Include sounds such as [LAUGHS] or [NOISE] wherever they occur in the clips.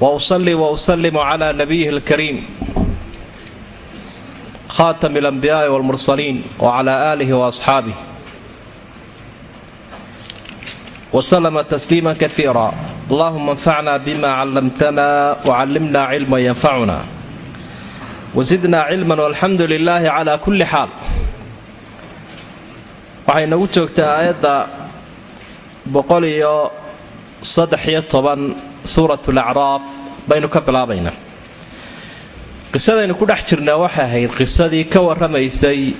wausalli wausalimu calaa nabiyihi alkariim khaatami alambiyaai walmursaliin wacalaa aalihi waasxaabih waslama tasliima kaiira allahuma anfacna bima callamtana wacallimna cilma yanfacuna wasidna cilman walxamdu lilaahi calaa kulli xaal waxay nagu joogtaa aayadda boqol iyo saddex iyo toban suurat lacraaf baynu ka bilaabaynaa qisadaynu ku dhex jirnaa waxay ahayd qisadii ka warramaysay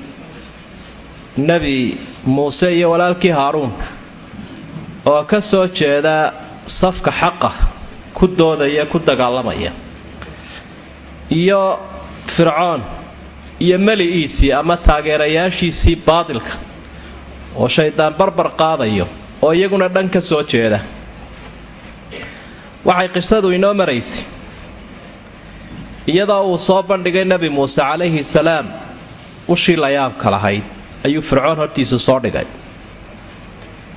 nebi muuse iyo walaalkii haaruun oo ka soo jeeda safka xaqa ku doodaya ku dagaalamaya. Iyo fircoon iyo meli'iisii ama taageerayaashiisii baadilka oo shaydaan barbar qaadayo oo iyaguna dhan ka soo jeeda waxay qisadu inoo maraysay iyadoo uu soo bandhigay nebi muuse calayhi salaam ushii layaabka lahayd ayuu fircoon hortiisa soo dhigay.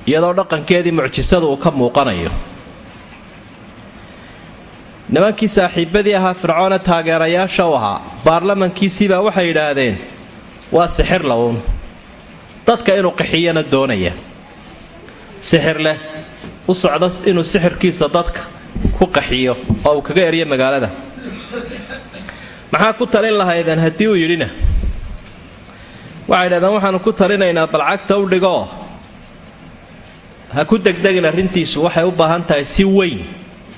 Iyadoo dhaqankeedii mucjisadu uu ka muuqanayo. Nimankii saaxiibadii ahaa fircoone taageerayaasha u ahaa baarlamankiisiibaa waxay yidhaahdeen waa sixir lown dadka inuu qixiyana doonaya. Sixir leh u socda inuu sixirkiisa dadka ku qaxiyo oo uu kaga eryo magaalada. Maxaa ku talin lahaydeen haddii uu yidhina? Waxay dhahdeen waxaanu ku talinaynaa balcagta u dhigoo ha ku degdegin arrintiisu waxay u baahan tahay si weyn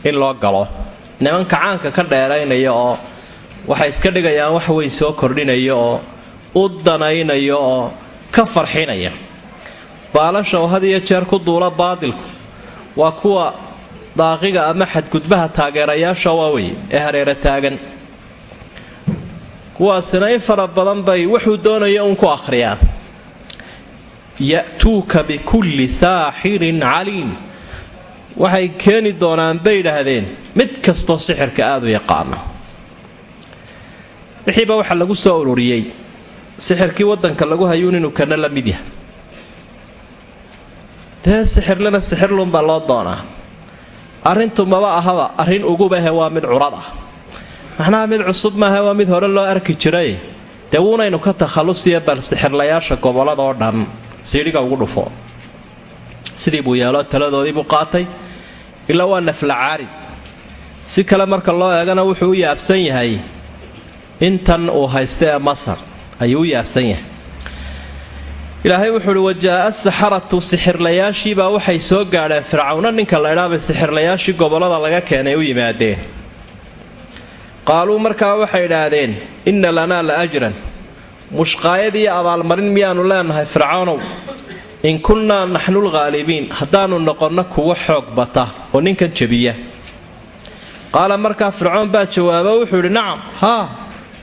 in loo galo. Nimanka caanka ka dheeraynaya oo waxay iska dhigayaan wax weyn soo kordhinaya oo u danaynayo oo ka farxinaya. Baalasha oo had iyo jeer ku duula baadilku waa kuwa daaqiga ama xadgudbaha taageerayaasha waawey ee hareera taagan. Kuwaasina in fara badan bay wuxuu doonaya uun ku akhriyaan. Ya'tuuka bikulli saaxirin caliim. Waxay keeni doonaan bay yidhaahdeen mid kastoo sixirka aada u yaqaana wixiiba waxaa lagu soo ururiyey sixirkii wadanka lagu hayuun inuu kana la mid yahay. Dee sixirlena sixirluunbaa loo doonaa arrintu maba ahaba arrin ugubahe waa mid curad ah. Macnaha mid cusub maaha waa mid hore loo arki jiray. Dee wuunaynu ka takhallusiya bal sixirlayaasha gobollada oo dhan siidhiga ugu dhufo. Sidii buu yeelo taladoodii buu qaatay ilaa waa nafla caarid si kale marka loo eegana wuxuu u yaabsan yahay intan uu haysta ee masar ayuu u yaabsan yahay ilaahay wuxuu uhi wajaa'a saxaratu sixirlayaashiibaa waxay soo gaadheen. Fircawna ninka la idhaabay sixirlayaashii gobollada laga keenay u yimaadeen. Qaaluu markaa waxay idhaahdeen inna lanaa la ajran. Mushqaayad iyo abaalmarin miyaannu leenahay fircawnow in kunnaa naxnulghaalibiin haddaannu noqonno kuwo xoog bata oo ninkan jebiya. Qaala markaa fircoon baa jawaabo wuxuu idhi nacam haa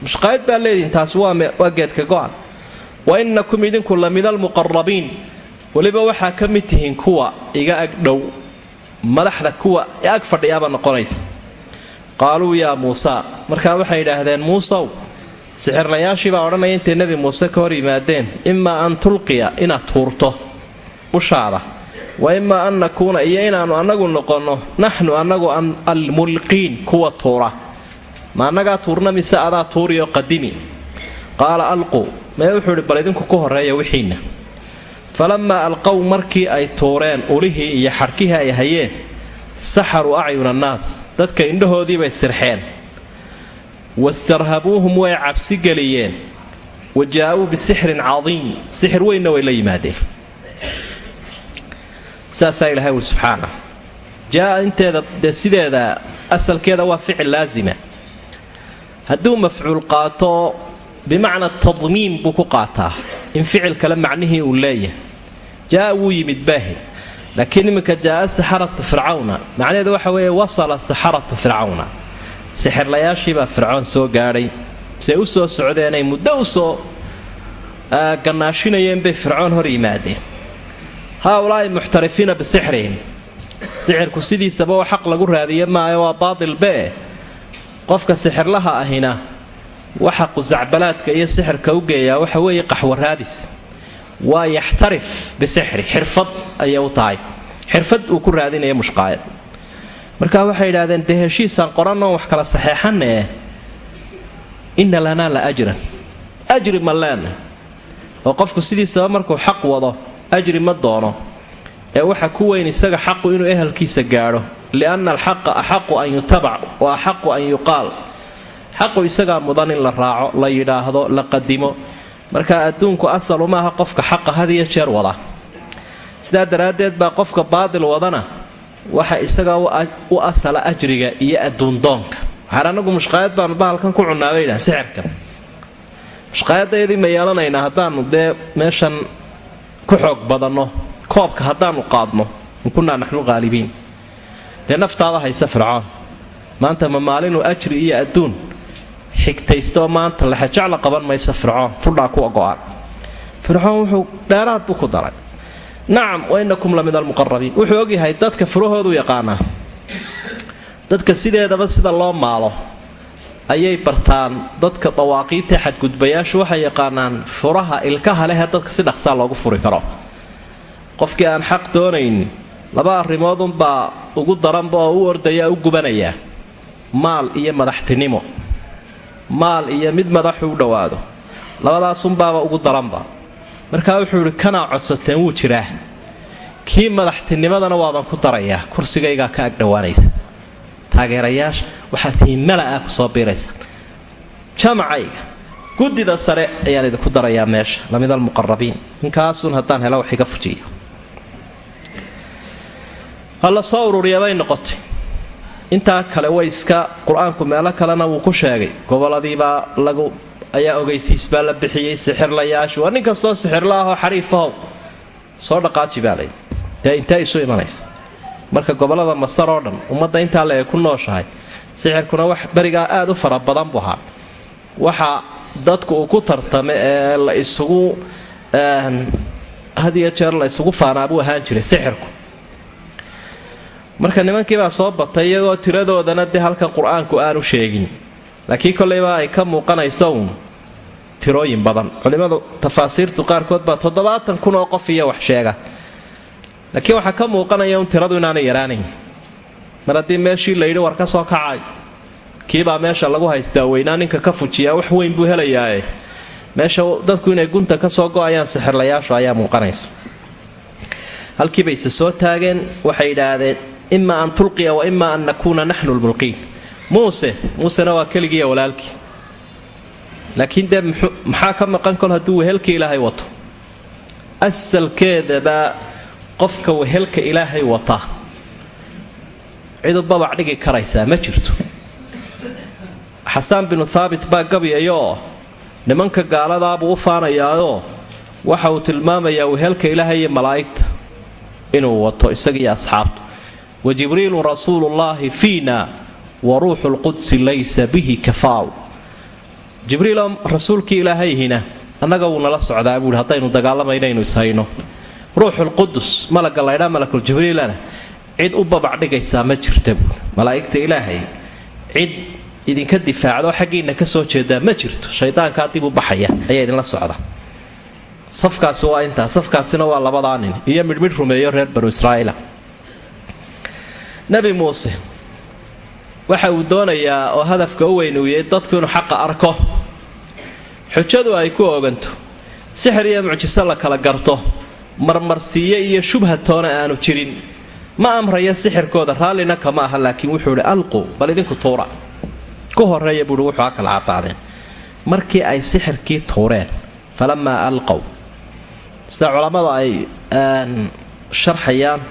mushqaayad baa leedihin taasi waa geedka go'an wa innakum idinku la midalmuqarabiin weliba waxaa ka mid tihiin kuwa iga ag dhow madaxda kuwa ag fadhiyaaba noqonaysa qaaluu yaa muusa markaa waxay idhaahdeen muusow sixirlayaashiibaa odhanaya intay nebi muuse ka hor yimaadeen imaa an tulqiya inaad tuurto ushaada wa imaa an nakuuna iyo inaannu annagu noqonno naxnu annagu almulqiin kuwa tuura ma annagaa tuurna mise adaa tuuriyo qadimi qaala alquu mee wuxuu idhi bal idinku ku horreeya wixiinna. Falammaa alqow markii ay tuureen ulihii iyo xadhkihii ay hayeen saxaruu acyuna annaas dadka indhahoodiibay sirxeen. Wastarhabuuhum way cabsi geliyeen. Wa jaa-uu bisixrin cadiim sixir weynna way la yimaadeen. Saasaa ilahay wuri subxaana. Jaa inteeda dee sideeda asalkeeda waa ficil laasima hadduu mafcuul qaato bimacna tadmiim buu ku qaataa. In ficil kale macnihii uu leeyahay. Jaa wuu yimid baahi. Laakiin iminka jaaa saxaratu fircawna. Macnaheedu waxa weeye wasala saxaratu fircawna. Sixirlayaashiibaa fircoon soo gaadhay. Se u soo socdeenay muddo u soo gannaashinayeen bay fircoon hor yimaadeen. Haaulaa'i muxtarifiina bisixrihim sixirku sidiisaba oo xaq lagu raadiye maayo waa baatilbee qofka sixirlaha ahina waxa qusacbalaadka iyo sixirka u geeyaa waxa weeye qaxwaraadis waa yaxtarif bisixri xirfad ayay u tahay. Xirfad uu ku raadinaya mushqaayad. Markaa waxay yidhahdeen dee heshiisaan qoranoo wax kala saxeexanee inna lanaa la ajran. Ajri ma leena oo qofku sidiisaba markuu xaq wado ajri ma doono. Ee waxa ku weyn isaga xaqu inuu ehelkiisa gaadho lianna alxaqa axaqu an yutabac wa axaqu an yuqaal xaqu isagaa mudan in la raaco la yidhaahdo la qadimo. Marka adduunku asalu maaha qofka xaqa had iyo jeer wada. Sidaa daraaddeed baa qofka baadil wadana waxa isagaa u asala ajriga iyo adduundoonka. Waxaan anagu mushqaayad baanu bahalkan ku cunnaabay yidhaha sixirkan ma yeelanaynaa haddaanu dee meeshan ku xoog badanno koobka haddaanu qaadno kunnaa naxnu qaalibiin dee naftaada haysa fircoon. Maanta ma maalinu ajri iyo adduun xigtaystaoo maanta laxajacla qaban maysa fircoon. Fudhaa kuwa go'an fircoon wuxuu dheeraad buu ku daray nacam wa inakum almuqarabiin wuxuu ogyahay dadka furahoodu yaqaanaa dadka sideedaba sida loo maalo ayay bartaan dadka dawaaqiita xadgudbayaashu waxay yaqaanaan furaha ilkaha lehee dadka si dhaqsaa loogu furi karo. Qofkii aan xaq doonayn laba arrimoodunbaa ugu daranba oo u ordaya u gubanaya maal iyo madaxtinimo maal iyo mid madaxu u dhowaado. Labadaasunbaaba ugu daranba. Markaa wuxuu idhi kanaa codsateen? Wuu jiraa. Kii madaxtinimadana waabaan ku darayaa. Kursigaygaa ka agdhowaanaysa taageerayaasha waxaa tihiin mala-ah ku soo biiraysaan jamacayga guddida sare ayaan idinku darayaa meesha. Lamid almuqarabiin ninkaasun haddaan helo wax iga fujiya alla soo ururiya bay noqotay intaa kale way iska qur'aanku meelo kalena wuu ku sheegay. Goboladiibaa lagu ayaa ogeysiis baa la bixiyey sixirlayaashu waa nin kastoo sixirla ahoo xariifahow soo dhaqaaji baa lay dee intee isu imanaysa? Marka gobollada masar oo dhan ummadda intaa le ay ku nooshahay sixirkuna wax berigaa aada u fara badan buu ahaa. Waxa dadku uu ku tartama ee la isugu had iyo jeer la isugu faanaa buu ahaan jiray sixirku marka nimankiibaa soo batay iyagoo tiradoodana dee halkan qur'aanku aanu sheegin. Laakiin kollayba ay ka muuqanayso uun tirooyin badan. Culimmadu tafaasiirtu qaarkood baa toddobaatan kun oo qof iyo wax sheega. Laakiin waxaa ka muuqanaya un tiradu inaanay yaraanayn mar haddii meeshii layidhi war ka soo kacay kiibaa meesha lagu haystaa weynaa ninka ka fujiyaa wax weyn buu helayaae meesha dadku inay gunta ka soo go'ayaan sixirlayaashu ayaa muuqanaysa. Halkiibay se soo taageen waxay yidhaahdeen ima an tulqiya wa ima an nakuuna naxnu lmulqiin muuse muusena waa keligiiya walaalkii laakiin dee maxaa ka maqan kol hadduu wehelka ilaahay wato asalkeedaba qofka wehelka ilaahay wata cidu babac dhigi karaysaa ma jirto xasaan binu thaabit baa gabyayoo nimanka gaaladaabuu u faanayaayoo waxa uu tilmaamayaa wehelka ilaahay iyo malaa'igta inuu wato isagiiyo asxaabtu wa jibriilun rasuulullaahi fiina wa ruuxu lqudsi laysa bihi kafaaw jibriiloo rasuulkii ilaahayhina annaga wuu nala socdaa buuhi haddaynu dagaalamaynaaynu ishayno. Ruuxulqudus malaga laydhaa malakuljibriilana cid u babac dhigaysaa ma jirta buui malaa'igta ilaahay cid idinka difaacdoo xaggiinna ka soo jeedaa ma jirto. Shaydaankaa dib u baxaya ayaa idinla socda. Safkaasi waa intaa safkaasina waa labadaa nin iyo midhmidh rumeeyo reer banu israa'iila nebi muuse waxa uu doonayaa oo hadafka u weyn uu yahay dadku inuu xaqa arko. Xujadu ay ku oganto sixir iyo mucjiso la kala garto marmarsiiye iyo shubhatoona aanu jirin. Ma amraya sixirkooda raallina kama aha laakiin wuxuu idhi alqu bal idinku tuura. Ku horreeya buuhi wuxuu ha kala cadaadeen markii ay sixirkii tuureen falamaa alqow sida culammada ay sharxayaan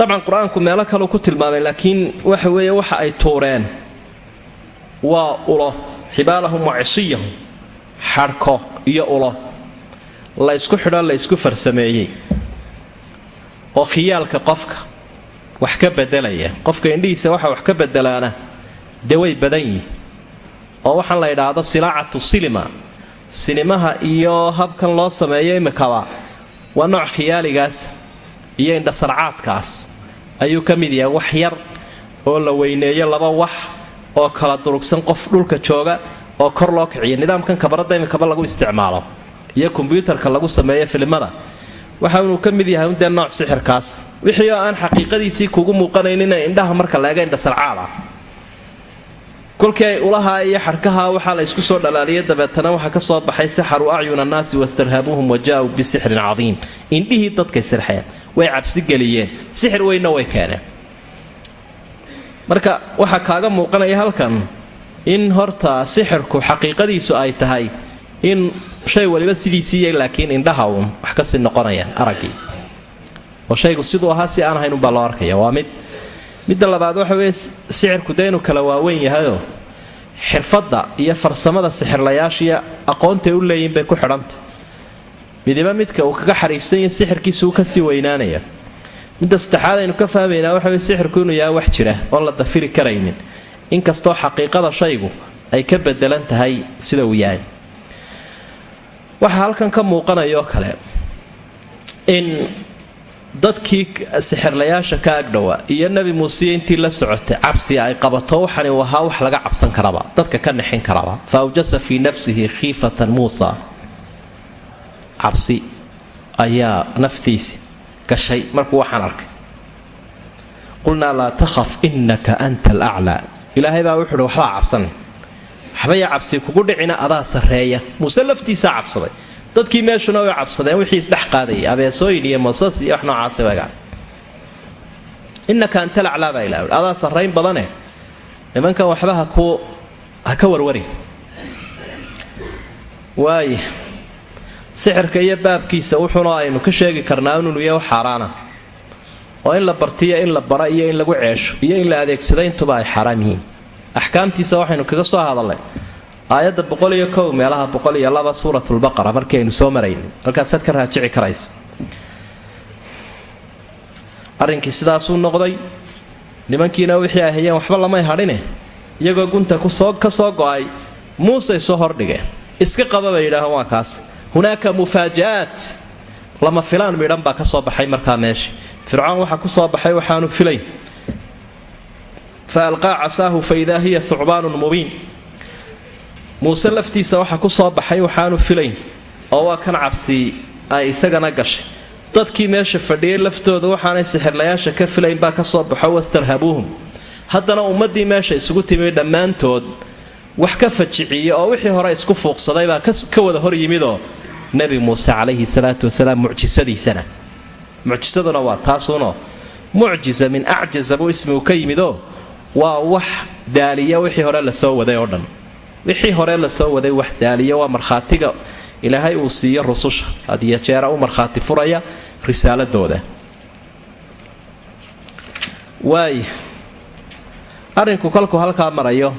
dabcan qur'aanku meelo kaleu ku tilmaamay laakiin waxa weeye waxa ay tuureen waa ulo. Xibaalahum wa cisiyahum xadhko iyo ulo. La ysku xidho la ysku farsameeyey. Oo khiyaalka qofka wax ka bedelaya. Qofka indhihiisa waxa wax ka bedelaana dee way badan yihiin oo waxaan la idhaahdo silaacatu silima sinimaha iyo habkan loo sameeyo imikaba waa nooc khiyaaligaas iyo indhasarcaadkaas ayuu ka mid yahay wax yar oo la weyneeyo laba wax oo kala durugsan qof dhulka jooga oo kor loo kiciyo. Nidaamkan kabaradda imikaba lagu isticmaalo iyo kombyuutarka lagu sameeyo filimada. Waxa inuu ka mid yahay undee nooc sixirkaas. Wixii oo aan xaqiiqadiisii kugu muuqanaynina indhaha marka laega indhasarcaad ah kolkii ay ulahaa iyo xadhkaha waxaa la ysku soo dhalaaliyay dabeetana waxaa ka soo baxay saxaru acyuna annaasi wastarhabuuhum waja-uu bisixrin cadiim. Indhihii dadkay sirxeen way cabsi geliyeen. Sixir weynna way keeneen. Marka waxaa kaaga muuqanaya halkan in horta sixirku xaqiiqadiisu ay tahay in shay waliba sidiisiiya laakiin indhaha uun wax ka sii noqonaya araggii oo shaygu siduu ahaa si aan ahayn unbaa loo arkaya waa mid midda labaad waxa weeye sixirku dee inuu kala waaweyn yahayoo xirfadda iyo farsamada sixirlayaashiiyo aqoontay u leeyihiin bay ku xidhantay midiba midka uu kaga xariifsan yahay sixirkiisa uu ka sii weynaanaya. Midda saddexaad aynu ka fahmaynaa waxa weye sixirku inuu yahay wax jira oon la dafiri karaynin. Inkastoo xaqiiqada shaygu ay ka bedelan tahay sida uu yahay. Waxaa halkan ka muuqanayoo kale in dadkii sixirlayaasha ka agdhowa iyo nebi muuseiyo intii la socotay cabsiga ay qabato waxani ahaa wax laga cabsan karaba dadka ka nixin karaba. Fa awjasa fii nafsihi khiifatan muusa. Cabsi ayaa naftiisi gashay markuu waxaan arkay. Qulnaa laa takhaf inaka anta alaclaa ilaahay baa wuxuuhi waxbaa cabsan. Waxbaya cabsi kugu dhicina adaa sarreeya. Muuse laftiisaa cabsaday dadkii meeshuna way cabsadeen wixii isdhex qaadayay. Abeesooyin iyo masas iyo wax noocaasa wagaan innaka anta laclaa baa ilaha adaa sarrayn badane. Nimankan waxba ha ku ha ka warwari. Waaya sixirka iyo baabkiisa wuxuuna aynu ka sheegi karnaa inuu yahay xaaraana. Oo in la bartiyo in la bara iyo in lagu ceesho iyo in la adeegsada intuba ay xaaraam yihiin. Axkaamtiisa waxaynu kaga soo hadalnay aayadda boqol iyo kow meelaha boqol iyo laba suuratulbaqara markii aynu soo marayn. Halkaasaad ka raajici karaysa. Arrinkii sidaasuu noqday. Nimankiina wixii ay hayeen waxba lamay hadhine iyagoo gunta ka soo go'ay muusey soo hordhigeen iska qaba bay yidhaahaan waa kaas. Hunaaka mufaaja'aat lama filaan midhan baa ka soo baxay markaa meesha fircoon waxaa ku soo baxay waxaanu filayn. Fa alqaa casaahu fa hiya thucbaanun mubiin muuse laftiisa waxaa ku soo baxay waxaanu filayn oo waa kan cabsi ay isagana gashay. Dadkii meesha fadhiyay laftooda waxaanay sixirlayaasha ka filayn baa ka soo baxo wastarhabuuhum. Haddana ummaddii meesha isugu timi dhammaantood wax ka fajiciya oo wixii hore isku fuuqsaday baa ka wada hor yimidoo nebi muuse calayhi salaatu wasalaam mucjisadiisana. Mucjisaduna waa taasuunoo mucjisa min acjaza buu ismigu ka yimidoo waa wax daaliya wixii hore la soo waday oo dhan wixii hore la soo waday wax daaliya waa markhaatiga. Ilaahay uu siiyo rususha. Hadiyo jeera u markhaati furaya risaaladooda. Waaya arrinku kolkuu halkaa marayo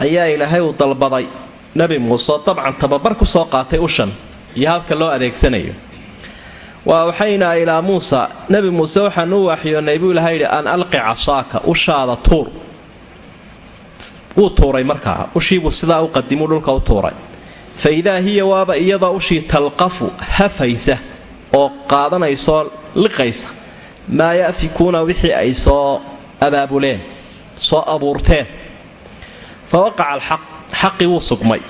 ayaa ilaahay uu dalbaday nebi muuse. Dabcan tababar ku soo qaatay ushan iyo habka loo adeegsanayo. Waa waxaynaa ilaa muusa nebi muuse waxaanu u waaxiyoonnay buu ilahay yidhi an alqi casaaka ushaada tuur wuu tuuray markaa. Ushiibuu sidaa u qadimuu dhulka u tuuray. Fa idaa hiya waaba iyadoo ushii talqafu hafaysa oo qaadanaysoo liqaysa maa ya'fikuuna wixii ay soo abaabuleen soo abuurteen. Fa waqaca alxaq xaqii wuu sugmay.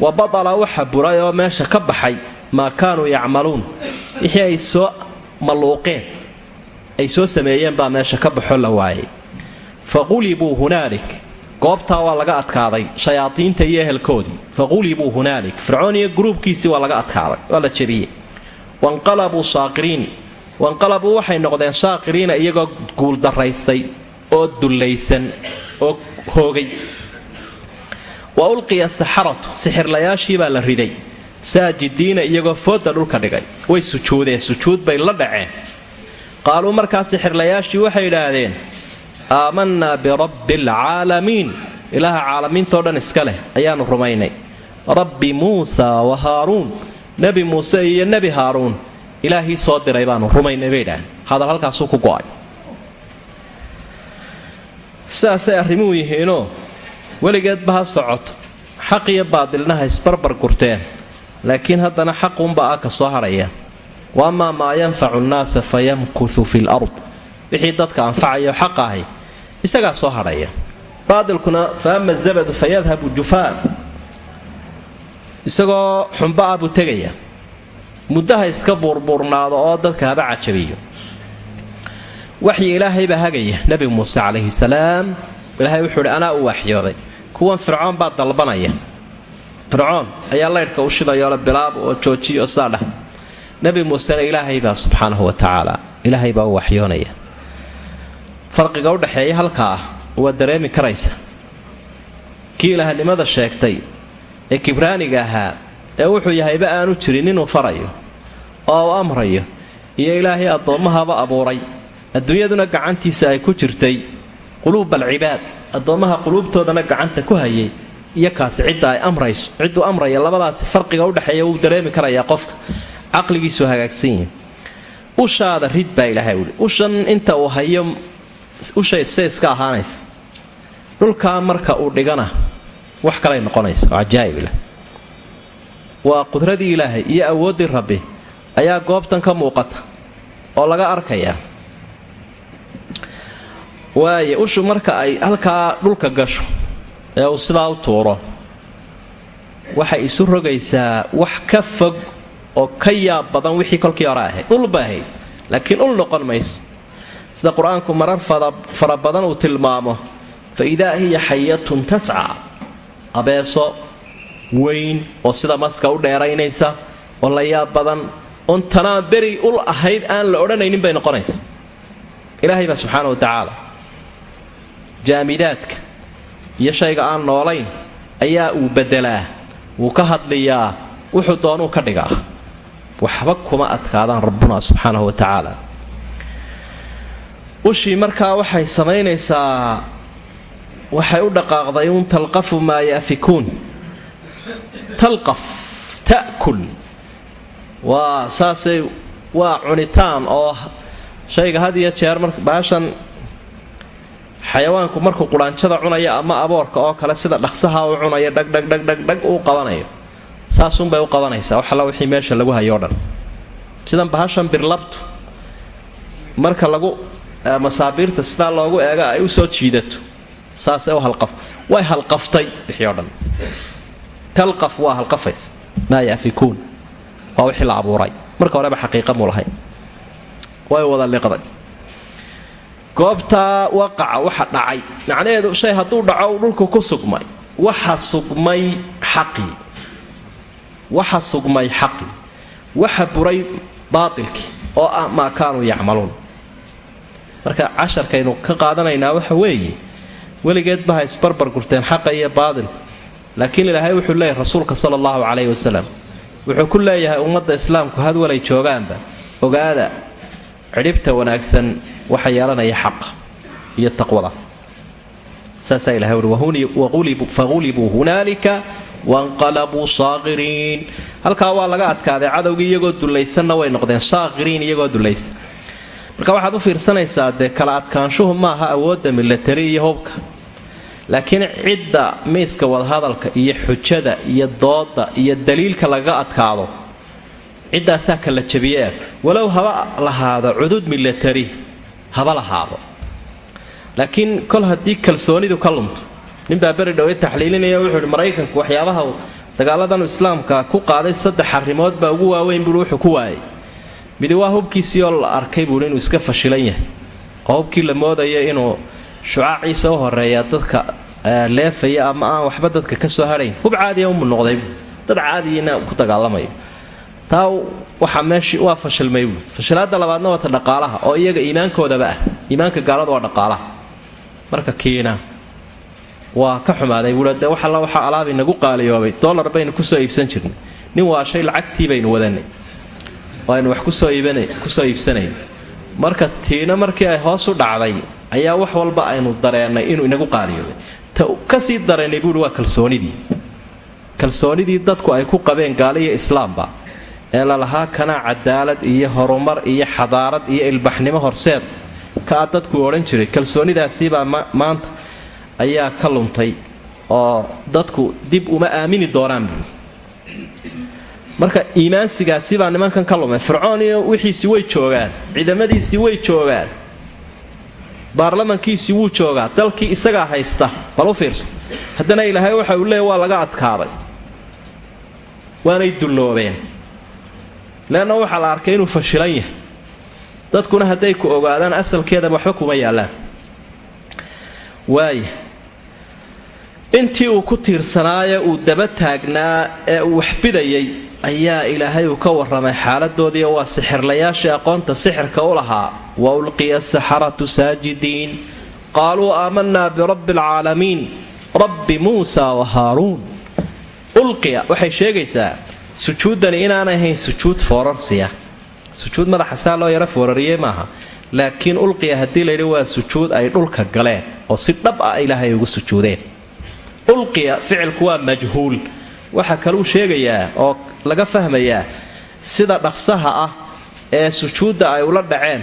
Wa badala waxa buray oo meesha ka baxay maa kaanuu yacmaluun wixii ay soo malluuqeen ay soo sameeyeen baa meesha ka baxoo la waayay. Fa qulibuu hunaalik goobtaa waa laga adkaaday shayaadiinta iyo ehelkoodii. Fa qulibuu hunaalik fircoon iyo gruubkiisii waa laga adkaaday. Waa la jebiyey. Wanqalabuu saaqiriin. Wanqalabuu waxay noqdeen saaqiriina iyagoo guuldaraystay oo dullaysan oo hoogay. Wa ulqiya saxaratu. Sixirlayaashii baa la riday. Saajidiina iyagoo fooda dhulka dhigay. Way sujuudeen. Sujuud bay la dhaceen. Qaaluu markaa sixirlayaashii waxay idhaahdeen aamanaa birabbi alcaalamiin ilaaha caalamiintao dhan iska leh ayaannu rumaynay. Rabbi muusa wa haaruun nebi muuse iyo nebi haaruun ilaahii soo diray baannu rumaynay bay idhaaheen hadal halkaasuu ku go'ay. Sidaasay arrimuhu yihiinoo weligeedba ha socoto. Xaq iyo baadilna isbarbar gurteen. Laakiin haddana xaqunba ah ka soo hadhaya wa amaa maa yanfacu nnaasa fa yamkuthu fi lard wixii dadka anfacayo xaq ahay isagaa soo hadhaya. Baadilkuna fa ama zabadu fa yadhabu jufaan. Isagoo xumba ah buu tegaya. Muddaha iska buurbuurnaado oo dadka haba cajabiyo. Waxyi ilaahaybaa hagaya nebi muuse calayhi salaam. Ilaahay wuxuu idhi anaa u waxyooday. Kuwan fircoon baa dalbanaya. Fircoon ayaa laydhka u shidayoole bilaab oo joojiyo saadhah nebi muusena ilaahaybaa subxaanahu wa tacaala. Ilaahaybaa u waxyoonaya farqiga u dhexeeya halkaa waad dareemi karaysa. Kii ilaahnimada sheegtay ee kibraaniga ahaa ee wuxuu yahayba aanu jirin inuu farayo oo u amrayo iyo ilaahay addoommahaba abuuray. Adduunyaduna gacantiisa ay ku jirtay quluub alcibaad addoommaha quluubtoodana gacanta ku hayay iyo kaasi cidda ay amrayso cidduu amraya labadaasi farqiga udhexeeya wuu dareemi karayaa qofka. Caqligiisu hagaagsan yihi ushaada rid baa ilaahay uhi ushan inta uu hayo ushay seeska ahaanaysa. Dhulkaa marka uu dhigana wax kalay noqonaysa. Oo cajaa'iblah waa qudradii ilaahay iyo awooddii rabbi ayaa goobtan ka muuqata oo laga arkayaa. Waaye ushu marka ay halkaa dhulka gasho ee uu sidaa u tuuro waxay isu rogaysaa wax ka fog oo ka yaab badan wixii kolkii hore ahayd. Ulba ahayd laakiin ul noqon mayso sida qur'aanku marar fara badan uu tilmaamo fa idaa hiya xayatun tasca abeeso weyn oo sida maska u dheeraynaysa oo la yaab badan oon beri ul ahayd aan la odhanaynin bay noqonaysa. Ilaahay baa subxaana wa tacaala jaamidaadka iyo shayga aan noolayn ayaa uu beddelaa wuu ka hadliyaa wuxuu doonuu ka dhigaa. Waxba kuma adkaadaan rabbuna subxaanahu wa tacaala ushii markaa waxay samaynaysaa waxay u dhaqaaqday un talqafu maa yaafikuun talqaf ta'kul. Waa saasay waa cunitaan oo shayga had iyo jeer mar baashan xayawaanku markuu qudhaanjada cunaya ama aboorka oo kale sida dhaqsaha u cunaya dhagdhagdhagdhagdhag uu qabanayo. Saasunbay u qabanaysaa. Wax alla wixii meesha lagu hayo o dhan. Sidan bahashan birlabtu marka lagu masaabiirta sidaa loogu eega ay u soo jiidato. Saasay u halqaf. Way halqaftay wixii oo dhan. Talqaf waa halqafaysa. Maa yaafikuun waa wixii la abuuray. Marka horeba xaqiiqa mu lahay. Way wada liqday. Goobtaa waqaca waxa dhacay. Macnaheedu shay hadduu dhaco uu dhulku ku sugmay. Waxa sugmay xaqii waxa sugmay xaqii waxa buray baatilkii oo ah maa kaanuu yacmaluun marka casharkaynu ka qaadanaynaa waxa weeye weligeedba ha isbarbar gurteen xaqa iyo baatil laakiin ilaahay wuxuu leeyahay rasuulka sala allahu calayhi wasalam wuxuu ku leeyahay ummadda islaamku had walay joogaanba ogaada cidhibta wanaagsan waxa yeelanaya xaqa iyo taqwada. Saasaa ilahay uhi faqulibuu hunaalika wanqalabuu saaqiriin halkaa waa laga adkaaday cadowgii iyagoo dulaysanna way noqdeen saaqiriin iyagoo dulaysan marka waxaad u fiirsanaysaa dee kala adkaanshuhu maaha awoodda milatari iyo hubka. Laakiin cidda miiska wadahadalka iyo xujada iyo dooda iyo daliilka lagaga adkaado ciddaasaa kala jabiye walow haba lahaado cudud milatari haba lahaado. Laakiin kol haddii kalsoonidu ka lunto ninbaa beri dhowe taxliilinaya wuxuu ihi maraykanku waxyaabaha dagaaladanu islaamka ku qaaday saddex arrimood baa ugu waaweyn buui wuxuu ku waayay midi waa hubkiisii oo la arkay buui inuu iska fashilan yahay. Oo hubkii la moodaya inuu shucaaciisa u horreeya dadka leefaya ama aan waxba dadka ka soo hadhayn hub caadiya umu noqday dad caadiyana ku dagaalamayo. Taa waxaa meeshii waa fashilmay buui fashilaada labaadna waata dhaqaalaha oo iyaga iimaankoodaba ah. Iimaanka gaalada waa dhaqaalaha. Marka kiina waa ka xumaaday buui dee wax alla waxaa alaab inagu qaaliyoobay. Dollar baynu ku soo iibsan jirnay. Nin waa shay lacagtii baynu wadanay oo aynu wax ku soo iibsanayn. Marka tiina markii ay hoos u dhacday ayaa wax walba aynu dareennay inuu inagu qaaliyoobay ta ka sii dareennay buui waa kalsoonidii. Kalsoonidii dadku ay ku qabeen gaaliyo islaamba ee lalahaa kanaa cadaalad iyo horumar iyo xadaarad iyo ilbaxnimo horseed. Kaa dadku odhan jiray kalsoonidaasiibaa maanta ayaa ka luntay oo dadku dib uma aamini doonaan buui marka iimaansigaasibaa nimankan ka lumay. Fircoon iyo wixiisi way joogaan. Ciidamadiisii way joogaan. Baarlamankiisii wuu joogaa. Dalkii isagaa haysta. Bal u fiirso. Haddana ilaahay waxa uu leeya waa laga adkaaday. Waanay dulloobeen. Leanna waxaa la arkay inuu fashilan yahay. Dadkuna hadday ku ogaadaan asalkeedaba waxba kuma yaallaan waaya intii uu ku tiirsanaaye uu daba taagnaa ee uu waxbidayay ayaa ilaahay uu ka warramay xaaladoodiiyo waa sixirlayaashii aqoonta sixirka u lahaa. Wa ulqiya asaxaratu saajidiin. Qaaluu aamanaa birabbi alcaalamiin rabbi muusa wa haaruun. Ulqiya waxay sheegaysaa sujuuddani inaanay ahayn sujuud foorarsiya. Sujuud madaxa saa loo yaro foorariyey maaha. Laakiin ulqiya haddii layidhi waa sujuud ay dhulka galeen oo si dhab ah ilaahay ugu sujuudeen. Ulqiya ficilku waa majhuul waxaa kaluu sheegayaa oo laga fahmayaa sida dhaqsaha ah ee sujuudda ay ula dhaceen.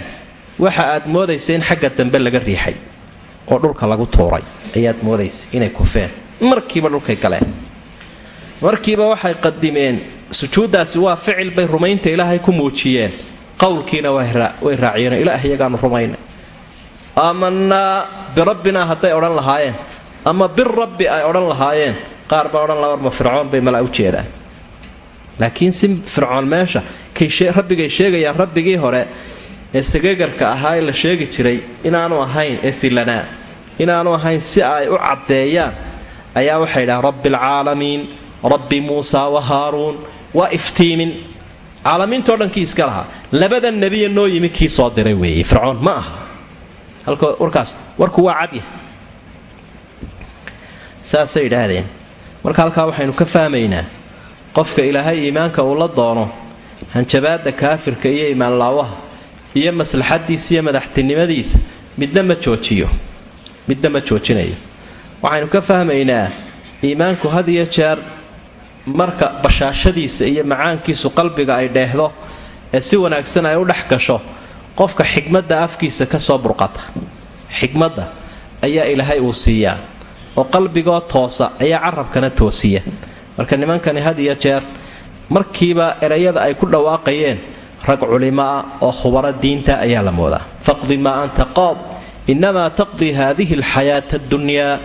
Waxa aad moodaysa in xagga dambe laga riixay oo dhulka lagu tuuray ayaad moodaysa inay kufeen. Markiiba dhulkay galeen. Markiiba waxay qadimeen sujuuddaasi waa ficil bay rumaynta ilaahay ku muujiyeen. Qowlkiina way raaciyeen ilaah iyagaanu rumaynay aamanaa birabbinaa hadday odhan lahaayeen ama birabbi ay odhan lahaayeen qaar baa odhan laha warma fircoon bay mala u jeedaan. Laakiin si fircoon meesha rabbigay sheegayaan rabbigii hore ee sagegarka ahaa ee la sheegi jiray inaanu ahayn ee silanaa inaanu ahayn si ay u caddeeyaan ayaa waxay dhaha rabbialcaalamiin rabbi muusa wa haaruun waa iftiimin. Caalamiintao dhan kii iska lahaa. Labada nebiya noo yimi kii soo diray weeye. Fircoon ma aha. Halka warkaas warku waa cadyah saasay idhaahdeen marka halkaa waxaynu ka fahmaynaa qofka ilaahay iimaanka uu la doono hanjabaadda kaafirka iyo iimaanlaawaha iyo maslaxadiisa iyo madaxtinimadiisa midna ma joojiyo midna ma joojinayo. Waxaynu ka fahmaynaa iimaanku had iyo jeer marka bashaashadiisa iyo macaankiisu qalbiga ay dheehdo ee si wanaagsan ay u dhex gasho qofka xigmadda afkiisa ka soo burqata. Xigmadda ayaa ilaahay uu siiyaa oo qalbigoo toosa ayaa carabkana toosiya. Marka nimankani had iyo jeer markiiba erayada ay ku dhawaaqayeen rag culimaa oo khubaro diinta ayaa la moodaa. Faqdi maa anta qaad innamaa taqdii haadihi alxayaata addunyaa.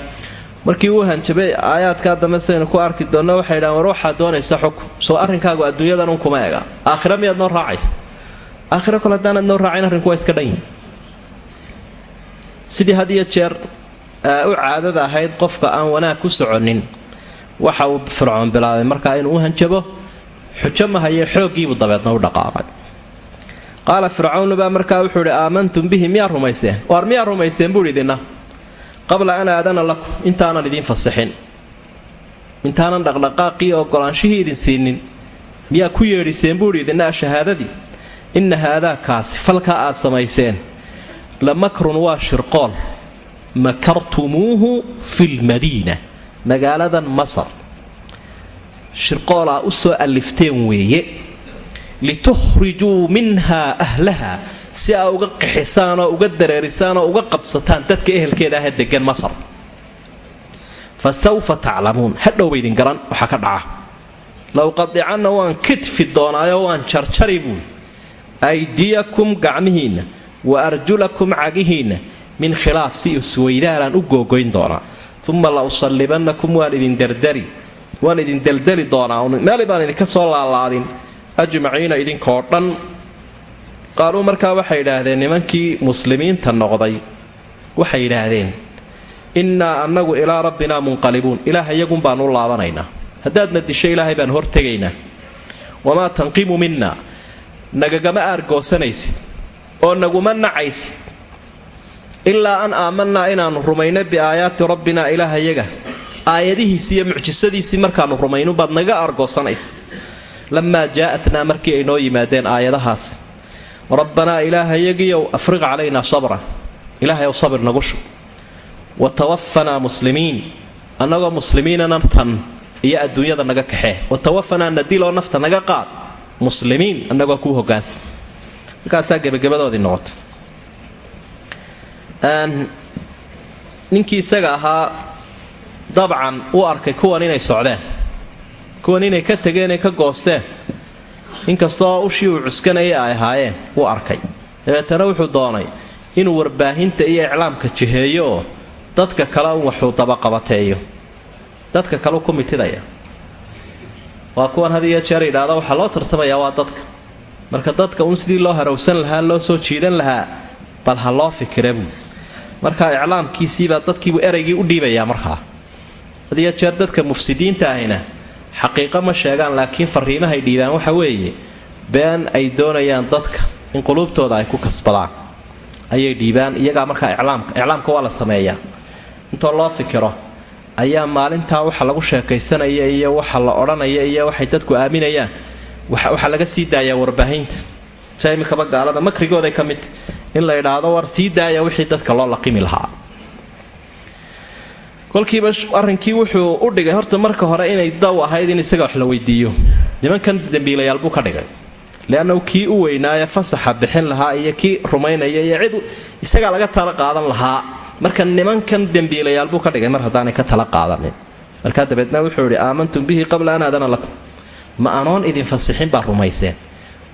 Markii uu hanjabay aayaadkaa dambe sidaynu ku arki doonno waxay dhahan war waxaad doonaysa xukm soo arrinkaagu adduunyadan un kuma ega. Aakhira miyaad noo raacaysa? Aakhiro kole haddaanaad noo raacayn arrinku waa iska dhanyi sidii had iyo jeer u caadada ahayd qofka aan wanaag ku soconin waxa uu fircoon bilaabay markaa inuu u hanjabo xujo mahaye xooggiibuu dabeedna u dhaqaaqay. Qaala fircawnu baa markaa wuxuu idhi aamantum bihi miyaa rumayseen waar miyaa rumayseen? Buuhi idinna qabla an aadana lakum intaanan idiin fasixin intaanan dhaqdhaqaaqii ogolaanshihii idin siinin miyaa ku yeedhiseen? Buuhi idinna shahaadadii inna haadaakaasi falkaa aad samayseen la makrun waa shirqool makartumuuhu fi lmadiina magaaladan masar. Shirqoolaa u soo allifteen weeye. Litukhrijuu minhaa ahlaha. Si aa uga qixisaan oo uga dareerisaan oo uga qabsataan dadka ehelkeeda ahee degan masar. Fa sawfa taclamuun. Hadhow baydin garan waxaa ka dhaca. Lowqadicanna waan kidfi doonaayo waan jarjari buuli aydiyakum gacmihiinna wa arjulakum cagihiinna min khilaaf si isweydaalaan u googoyn doonaa. Uma la usallibannakum waan idin dardari waan idin daldali doonaa. Meel baan idinka soo laalaadin ajmaciina idinkoo dhan. Qaaluu markaa waxay idhaahdeen nimankii muslimiinta noqday waxay yidhaahdeen innaa annagu ilaa rabbinaa munqalibuun ilaah iyagun baanu u laabanaynaa. Haddaadna disho ilaahay baanu hortegaynaa. Wamaa tanqimu minna nagagama aargoosanaysid oo naguma nacaysid ilaa an aamanaa inaannu rumayno biaayaati rabbinaa ilaahayaga aayadihiisii iyo mucjisadiisii markaannu rumaynubaad naga argoosanaysa lamaa jaa'atnaa markii ay noo yimaadeen aayadahaas. Rabbanaa ilaahayagiyow afriq calaynaa sabra. Ilaahayow sabir nagu shub wa tawafanaa muslimiin. Annagoo muslimiinana tan iyo adduunyada naga kaxee. Wa tawafanaa nadiloo nafta naga qaad. Muslimiin annagoo kuu hogaansan. Markaasaa gebagabadoodii noqota ninkii isaga ahaa dabcan uu arkay kuwan inay socdeen kuwan inay ka tegeen ay ka goosteen inkastoo ushii uu cuskanaya ay ahaayeen wuu arkay. Dabeetana wuxuu doonay inuu warbaahinta iyo iclaamka jiheeyo oo dadka kale un waxuu dabaqabateeyo dadka kaleu ku mitidaya. Waa kuwan had iyo jeer yidhaahda waxaa loo tartamayaa waa dadka. Marka dadka un sidii loo harowsan lahaa loo soo jiidan lahaa bal ha loo fikira buu marka iclaamkiisiibaa dadkiibuu ereygii u dhiibayaa markaa hadiyo jeer dadka mufsidiinta ahina xaqiiqo ma sheegaan laakiin fariimahay dhiibaan waxa weeye been ay doonayaan dadka in quluubtooda ay ku kasbadaan. Ayay dhiibaan iyagaa markaa iclaamka iclaamka waa la sameeyaa. Intoo loo fikiro ayaa maalintaa waxa lagu sheekaysanaya iyo waxa la odhanaya iyo waxay dadku aaminayaan. Waxaa laga sii daayaa warbaahinta. Sa imikaba gaalada makrigooday ka mid in la idhaahdo war sii daaya wixii dadka loo laqimi lahaa. Kolkiiba arrinkii wuxuu u dhigay horta marka hore inay daw ahayd in isaga wax la weydiiyo. Nimankan dembiilayaal buu ka dhigay. Leannahu kii u weynaaye fasaxa bixin lahaa iyo kii rumaynaya iyo cid isagaa laga tala qaadan lahaa. Marka nimankan dembiilayaal buu ka dhigay mar haddaanay ka tala qaadanin. Markaa dabeedna wuxuu idhi aamantum bihi qabla an aadana lakum. Ma anoon idin fasixin baa rumayseen.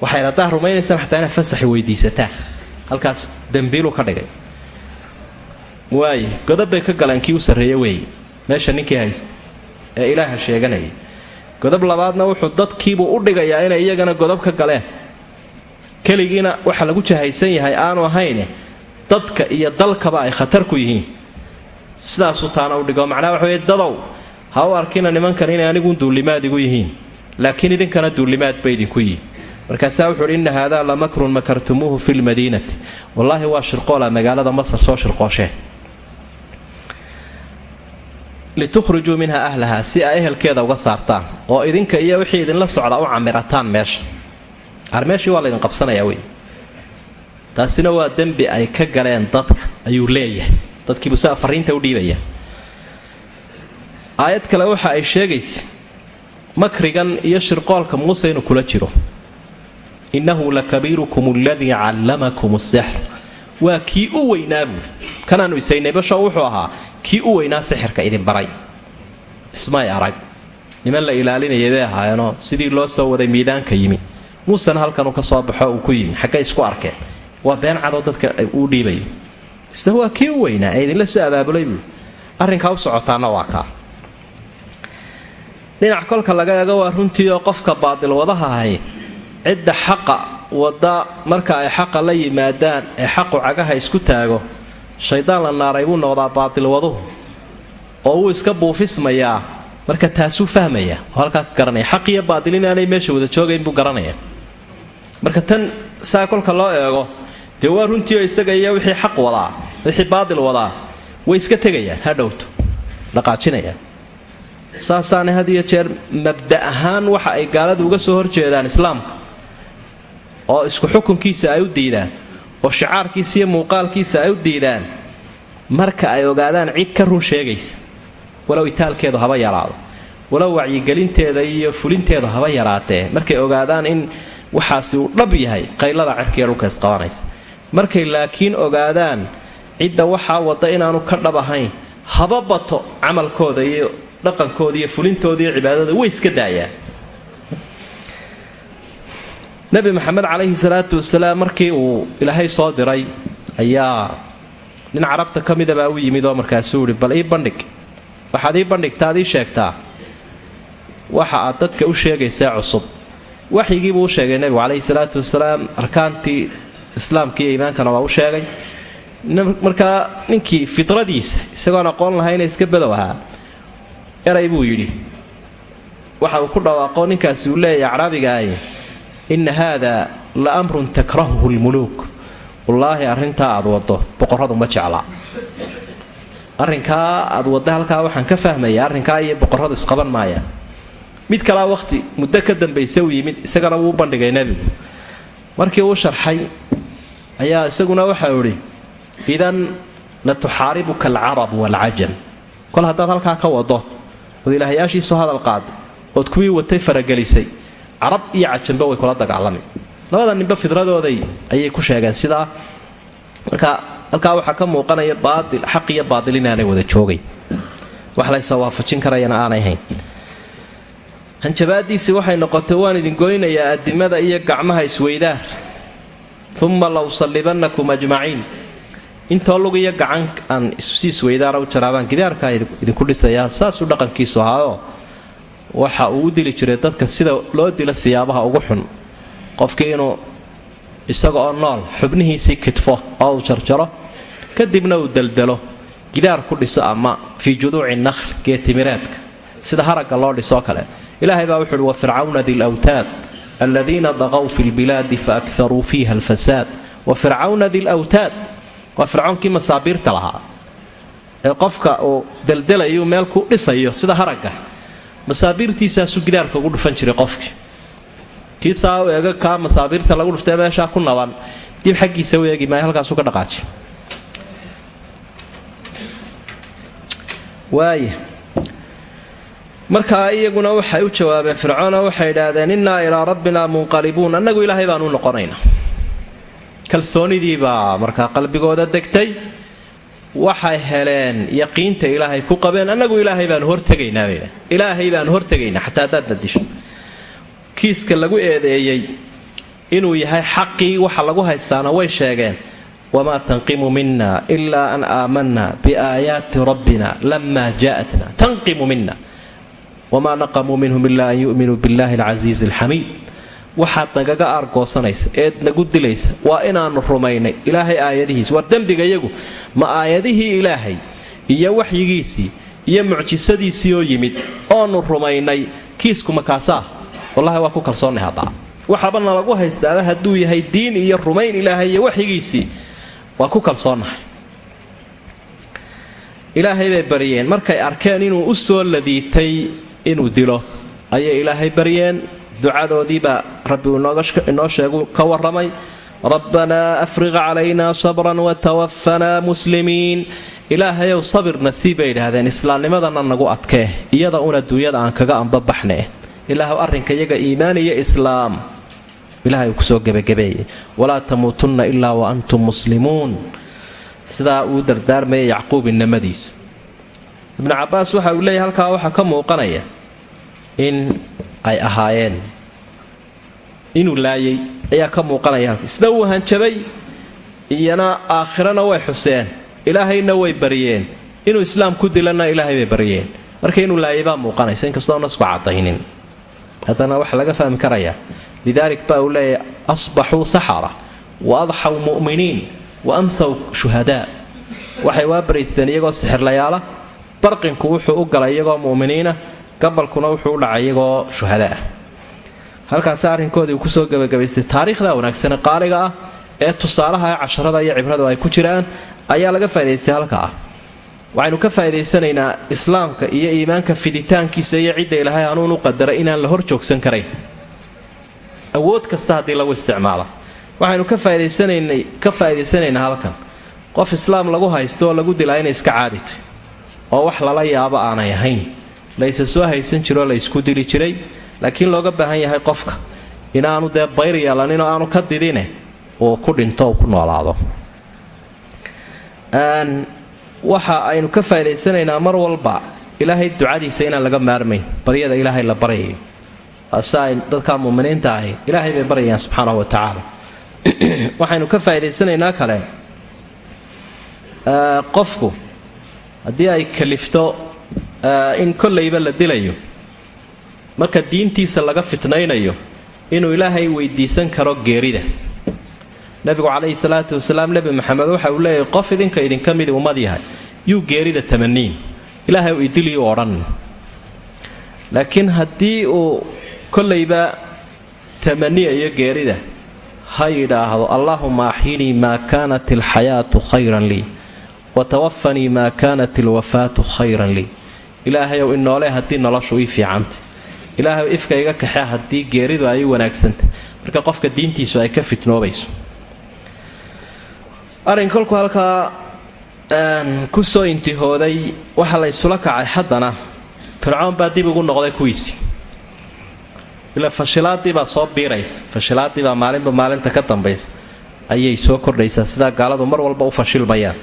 Waxayd haddaa rumaynaysaan xataa inaad fasaxi weydiisataan halkaas dembiiluu ka dhigay. Waaye godob bay ka galeen kii u sarreeye weeye meesha ninkii haysta ee ilaaha sheeganayay godob labaadna wuxuu dadkiibuu u dhigayaa inay iyagana godob ka galeen. Keligiina waxa lagu jahaysan yahay aanu ahayne dadka iyo dalkaba ay khatar ku yihiin. Sidaasuu taana u dhigo macnaha waxa weye dadow ha u arkina nimankan inay anigun duulimaad igu yihiin laakiin idinkana duulimaad bay idinku yihiin markaasaa wuxuu uhi inna haadaa la makrun makartumuuhu fi lmadiinati wallaahi waa shirqoola magaalada masar soo shirqoosheen litukhrijuu minha ahlaha si ay ehelkeeda uga saartaan oo idinka iyo wixii idinla socda u camirataan meesha. Armeeshii waa laydin qabsanayaa wey taasina waa dembi ay ka galeen dadka ayuu leeyahay. Dadkiibu saa fariinta u dhiibaya. Aayad kale waxa ay sheegaysa makrigan iyo shirqoolka muuse inuu kula jiro innahu lakabiirukum aladii callamakum sixr waa kii u weynaa buuri kanaanu isaynay basho wuxuu ahaa kii u weynaa sixirka idin baray. Ismay arag niman la ilaalinayay bay ahaayeenoo sidii loo soo waday miidaanka yimi. Muusena halkanuu ka soo baxo uu ku yimi xaggay isku arkeen waa been cadoo dadka uu dhiibayo isna waa kii u weynaa ee idinla soo abaabulay buui arrinkaa u socotaana waa kaa. Dhinac kolka laga eego waa runtii oo qofka baadil wadaha ahay cidda xaqa wadda marka ay xaqa la yimaadaan ee xaqu cagaha isku taago shaydaan la naaray buu noqdaa baatil waduhu oo wuu iska buufismayaa marka taasuu fahmaya oo halkaa ka garanaya xaq iyo baadil inaanay meesha wada joogayn buu garanaya. Marka tan saa kolka loo eego dee waa runtii oo isaga iyo wixii xaq wadaa wixii baadil wadaa way iska tegayaan ha dhowto dhaqaajinayaan saasaana had iyo jeer mabda ahaan waxa ay gaaladu uga soo horjeedaan islaamka oo isku xukunkiisa ay u diidaan oo shicaarkiisa iyo muuqaalkiisa ay u diidaan marka ay ogaadaan cid ka run sheegaysa walow itaalkeedu haba yaraado walow wacyigelinteeda iyo fulinteedu haba yaraatee markay ogaadaan in waxaasi uu dhab yahay qaylada cerkiiyo dhulka isqabanaysa. Markay laakiin ogaadaan cidda waxaa wadda inaanu ka dhab ahayn haba bato camalkooda iyo dhaqankooda iyo fulintooda iyo cibaadada way iska daayaan nebi maxamed calayhi salaatu wasalaam markii uu ilaahay soo diray ayaa nin carabta ka midabaa u yimid oo markaasuu ihi bal ii bandhig. Waxaad ii bandhigtaad ii sheegtaa. Waxa aad dadka u sheegaysaa cusub. Waxyigiibuu u sheegay nebigu calayhi salaatu wasalaam arkaantii islaamka iyo iimaankana waa u sheegay. Markaa ninkii fidradiisa isagoon aqoon lahayna iska badow ahaa eray buu yidhi. Waxa uu ku dhawaaqo ninkaasi uu leeyahy acraabigaay inna haada la amrun takrahuhu lmuluuk wallaahi arrintaa aad waddo boqorradu ma jeclaa arrinkaa aad wadda halkaa waxaan ka fahmaya arrinkaa iyo boqorradu isqaban maayaan mid kalaa waqhti muddo ka dambaysa uu yimid isagana wuu bandhigay nebigu markii uu sharxay ayaa isaguna waxau idhi idan la tuxaaribuka alcarab waalcajam kol haddaad halkaa ka wado ood ilaahyaashiisu hadal qaad ood kuwii watay faragelisay carab iyo cajamba way kula dagaalami. Labada ninba fidradooday ayay ku sheegeen sidaa marka halkaa waxaa ka muuqanaya baail xaq iyo baail inaanay wada joogay. Wax laysa waafajin karayana aanay hayn. Hanjabaadiisii waxay noqotay waan idin goynayaa adimada iyo gacmaha isweydaar. Uma la usallibannakum ajmaciin. Intoo lug iyo gacan aan si isweydaara u jaraabaan gidaarkaa idinku dhisayaa saasuu dhaqankiisu ahaayoo waxa uu u dili jiray dadka sida loo dilo siyaabaha ugu xun. Qofkii inuu isaga oo nool xubnihiisii kidfo oo uu jarjaro kadibna uu deldelo gidaar ku dhiso ama fii juduuci nakhl geetimireedka sida haragga loo dhisoo kale. Ilaahay baa wuxu uhi wa fircawna di lwtaad aladiina daqow fi lbilaadi faakharuu fiiha alfasaad wa fircawna di lwtaad waa fircawnkii masaabiirta lahaa. Ee qofka uu deldelayu meel ku dhisayo sida haragga masaabiirtiisaasuu gidaarka ugu dhufan jiray qofkii kii saa u eega kaa masaabiirta lagu dhuftay meeshaa ku naban dib xaggiisa u eegi maayo halkaasuu ka dhaqaaji. Waaya markaa iyaguna waxay u jawaabeen fircoona waxay idhaahdeen innaa ilaa rabbinaa munqalibuun. Annagu ilaahay baanu noqonaynaa kalsoonidii baa markaa qalbigooda degtay waxay heleen yaqiinta ilaahay ku qabeen annagu ilaahay baanu hortegaynaa bay ilaahay baanu hortegaynaa xataa haddaad dadisho kiiska lagu eedeeyey inuu yahay xaqii waxa lagu haystaana way sheegeen wamaa tanqimu mina ilaa an aamanna biaayaati rabbina lama jaa'atna tanqimu mina wamaa naqamuu minhum ilaa an yu'minuu billahi alcasiizi alxamiid waxaad nagaga aargoosanaysa eed nagu dilaysa waa inaannu rumaynay ilaahay aayadihiisi war dembiga iyagu ma aayadihii ilaahay iyo waxyigiisii iyo mucjisadiisii oo yimid oonu rumaynay kiisku makaasaa wallahi waa ku kalsoonnay haddaa waxaaba nalagu haystaaba hadduu yahay diin iyo rumayn ilaahay iyo waxyigiisii waa ku kalsoonnahay ilaahay bay baryeen markay arkeen inuu u soo ladiitay inuu dilo ayay ilaahay baryeen ducadoodiibaa rabbi inoo sheegu ka warramay rabbanaa afriq calaynaa sabran watawaffanaa muslimiin. Ilaahayow sabir nasiib bay idhaahdeen islaamnimadana nagu adkee iyada un adduunyada aan kaga ambabaxne ilaahw arrinka iyaga iimaan iyo islaam ilahay uu ku soo gebagabeeyey walaa tamuutunna ilaa wa antum muslimuun. Sidaa uu dardaarmaya yacquub ibnu cabaas waxa uu leeyahy halkaa waxaa ka muuqanaya in ay ahaayeen inuu laayay ayaa ka muuqanaya. Halka isna uu hanjabay iyana aakhirana way xuseen. Ilaahayna way baryeen inuu islaam ku dilana ilaahay bay baryeen marka inuu laayay baa muuqanaysa. Inkastoo nasku cadaynin. Haddana waxa laga fahmi karayaa lidaalik baa uu leeyahy asbaxuu saxara wa adxaw mu'miniin wa amsaw shuhadaa. Waxay waa baraysteen iyagoo sixirlayaala. Barqinku wuxuu u galay iyagoo mu'miniina gabalkuna wuxuu u dhacay iyagoo shuhadaah halkaasi arrinkoodii uu ku soo gebagabaystay taariikhda wanaagsane qaaliga ah ee tusaalaha ee casharada iyo cibradu ay ku jiraan ayaa laga faa'idaystay halkaa waxaynu ka faa'idaysanaynaa islaamka iyo iimaanka fiditaankiisa iyo cidda ilaahay hanuun u qadaray inaan la hor joogsan karayn. Awood kasta haddii lagu isticmaala waxaynu ka faa'idaysanaynaa halkan. Qof islaam lagu haysto oo lagu dilaa inay iska caaditay oo wax lala yaabo aanay ahayn. Layse soo haysan jiroo la ysku dili jiray laakiin looga baahan yahay qofka inaanu dee bayr yeelaninoo aanu ka didine uu ku dhinto ku noolaado. Waxa aynu ka faa'idaysanaynaa mar walba ilaahay ducadiisa inaan laga maarmayn baryada ilaahay la baryayo ase ay dadka muminiinta ahi ilaahay bay baryayaan subxaanahu wa tacaala. [CLEARS THROAT] Waxaynu ka faa'idaysanaynaa kale qofku haddii ay kalifto in kollayba la dilayo marka diintiisa laga fitnaynayo inuu ilaahay weydiisan karo geerida. Nabigu calayhi salaatu wasalaam nebi maxamed waxa uu leeyahay qof idinka idinka midi ummad yahay yuu geerida tamaniin ilaahay uu idiliyu odhan. Laakiin haddii uu kollayba tamaniyayo geerida ha yidhaahdo allaahuma axyinii maa kaanat alxayaatu khayran lii watawafanii maa kaanat alwafaatu khayran lii. Ilaahayow inoole haddii noloshu ii fiicanta ilaahay ifka iga kaxee haddii geeridu ay wanaagsanta marka qofka diintiisu ay ka fitnoobayso. Arrin kolku halkaa ku soo intihooday waxa la kacay haddana fircoon baa dib ugu noqday kuwiisii ila fashilaadii baa soo biiraysa. Fashilaadii baa maalinba maalinta ka dambaysa. Ayay soo kordhaysaa. Sidaa gaaladu mar walba u fashilmayaan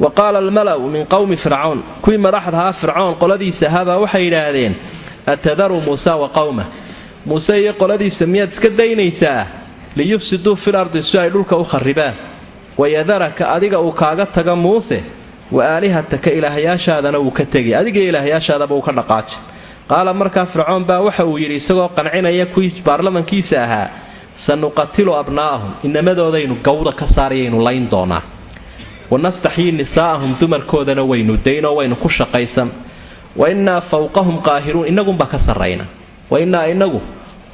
wa qaala almala'u min qowmi fircawn kuwii madaxda ahaa fircoon qoladiisa ahaabaa waxay yidhaahdeen atadaru muusa wa qowmah muuse iyo qoladiisa miyaad iska daynaysaa liyufsiduu fil ardi si ay dhulka u kharribaan wayadaraka adiga uu kaaga taga muuse wa aalihataka ilaahyaashaadana wuu ka tegi adiga ilaahyaashaadaba uu ka dhaqaajin qaala markaa fircoon waxa uu yidhi isagoo qancinaya kuwii baarlamankiisa ahaa sanuqatilu abnaa'ahum inamadoodaaynu gawda ka saarayaynu layn doonaa wanastaxyii nisaa'ahum dumarkoodana waynu daynoo waynu ku shaqaysan wa innaa fawqahum qaahiruun inagunbaa ka sarrayna. Wa innaa inagu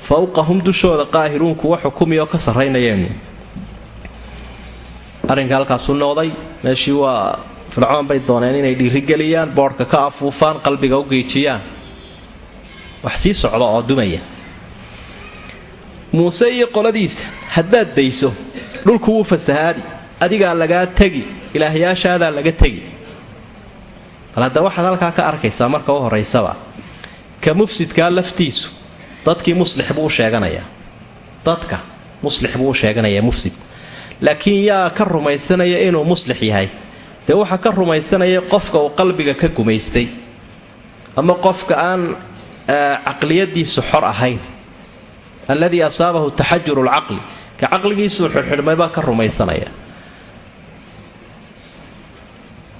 fawqahum dushooda qaahiruun kuwa xukumioo ka sarraynayaynu arrinka halkaasuu noqday meeshii waa fircoon bay dooneen inay dhiirigeliyaan boodhka ka afuufaan qalbiga u geejiyaan. Wax sii socda oo dumaya. Muuse iyo qoladiisa haddaad dayso dhulku wuu fasahaadi. Adigaa lagaa tegi ilaahyaashaadaa laga tegi bal hadda waxaad halkaa ka arkaysaa marka u horaysaba ka mufsidkaa laftiisu dadkii muslix buu u sheeganayaa. Dadka muslix buu u sheeganayaa mufsid. Laakiin yaa ka rumaysanaya inuu muslix yahay. Dee waxaa ka rumaysanaya qofka uu qalbiga ka gumaystay. Ama qofka aan caqliyadiisu xor ahayn. Alladii asaabahu taxajuru lcaqli ka caqligiisuu xidhxidhmay baa ka rumaysanaya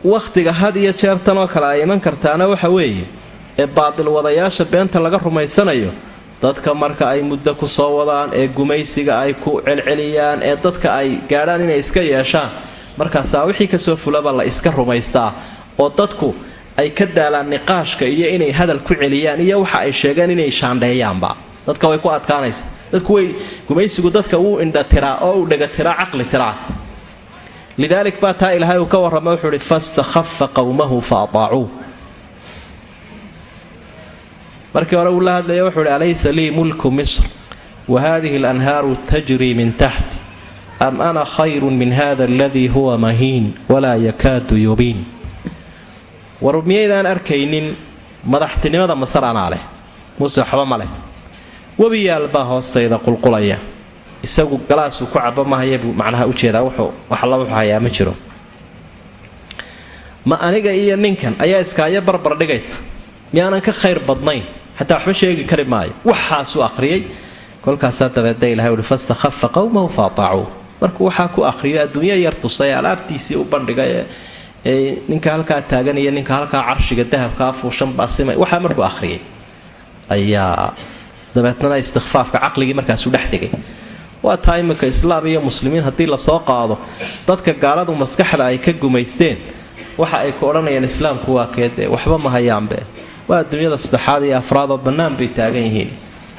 wakhtiga had iyo jeertan oo kale ay iman kartaana waxa weeye ee baadil wadayaasha beenta laga rumaysanayo dadka marka ay muddo ku soo wadaan ee gumaysiga ay ku celceliyaan ee dadka ay gaadhaan inay iska yeeshaan markaasaa wixii ka soo fulaba la iska rumaystaa oo dadku ay ka daalaan niqaashka iyo inay hadal ku celiyaan iyo waxa ay sheegeen inay shaandheeyaanba. Dadka way ku adkaanaysa. Dadku way gumaysigu dadka wuu indhatiraa oo uu dhegatiraa caqli tiraa lidaalik baa taa ilaahay uu ka warrama wuxuu ihi fastakhafa qowmahu fa ataacuu markii hore uu la hadlaya wuxuu ihi alaysa lii mulku misr wa hadihi alanhaaru tajrii min taxti am ana khayrun min hada aladii huwa mahiin walaa yakaadu yubiin war miyaydaan arkaynin madaxtinimada masar anaa leh muuse waxba ma leh webiyaal baa hoostayda qulqulaya isagu galaasuu ku caba mahaya buu macnaha u jeedaa wuxuu waxla wuxuu hayaa ma jiro. Ma aniga iyo ninkan ayaa iskaayo barbar dhigaysa. Miyaanan ka khayr badnayn xataa waxba sheegi kari maayo. Waxaasuu akhriyay kolkaasaa dabeedna ilahay uhi fastakhafa qowmahu fa ataacuu markuu waxaa ku akhriyo adduunyo yar tusay alaabtiisii u bandhigay ee ninka halkaa taagan iyo ninka halkaa carshiga dahabkaa fuushan baasimay waxaa markuu akhriyay ayaa dabeetnana istikfaafka caqligii markaasuu dhex degay waa taa iminka islaam iyo muslimiin haddii la soo qaado dadka gaaladu maskaxda ay ka gumaysteen waxa ay ku odhanayaan islaamku waa keedee waxba ma hayaanbe. Waa adduunyada saddexaad iyo afraad oo bannaan bay taagan yihiin.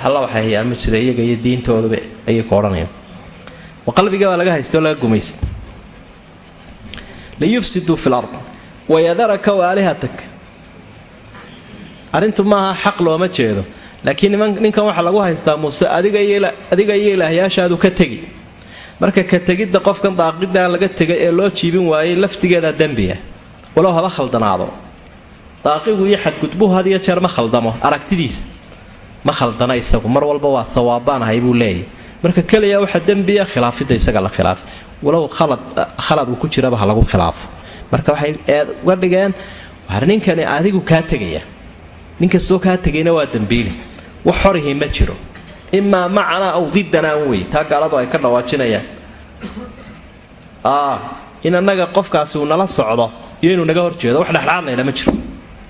Halla waxay hayaan ma jira iyaga iyo diintooduba ayay ku odhanayaan. Qalbiga baa laga haysta oo laga gumaysta liyufsiduu fi lard wayadaraka waalihatak arrintu maaha xaq looma jeedo laakiin ninkan waxaa lagu haystaa muuse adiga iyo ilaahyaashaadu ka tegi. Marka ka tegidda qofkan daaqidaa laga tegay ee loo jiibin waayey laftigeeda dembiya walow haba khaldanaado. Daaqigu iyo xadgudbuhu had iyo jeer ma khaldamo aragtidiisa. Ma khaldana isagu mar walba waa sawaabaanahay buu leeyahy marka keliya waxa dembiya khilaafidda isaga la khilaafay walow khalad uu ku jiraba ha lagu khilaafo. Marka waxay uga dhigeen war ninkani adigu kaa tegaya? Ninkastoo kaa tegayna waa dembiili wax xorihii ma jiro. Imaa macanaa aw didanaan wey taa gaaladu ay ka dhawaajinayaan. In annaga qofkaasi uu nala socdo iyo inuu naga horjeedo wax dhexdhaadlayna ma jiro.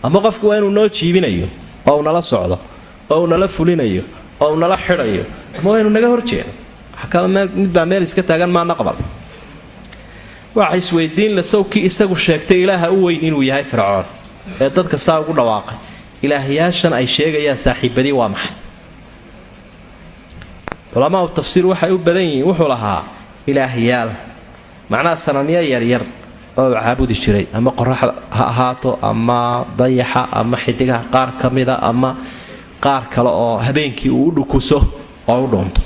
Ama qofku waa inuu noo jiibinayo oo uu nala socdo oo uu nala fulinayo oo uu nala xidhayo ama waa inuu naga horjeedo. Midbaa meel iska taagan maa naqbal. Waxa isweydiin la sawkii isagu sheegtay ilaaha u weyn inuu yahay fircoon ee dadka saa ugu dhawaaqay ilaahyaashan ay sheegayaan saaxiibadii waa maxay. Culamaau tafsiir waxay u badan yihiin wuxuu lahaa ilaahyaal. Macnaha sanamyo yaryar oo caabudi jiray ama qoraxda ha ahaato ama dayaxa ama xidigaha qaar ka mida ama qaar kale oo habeenkii uu u dhukuso oo u dhuunto.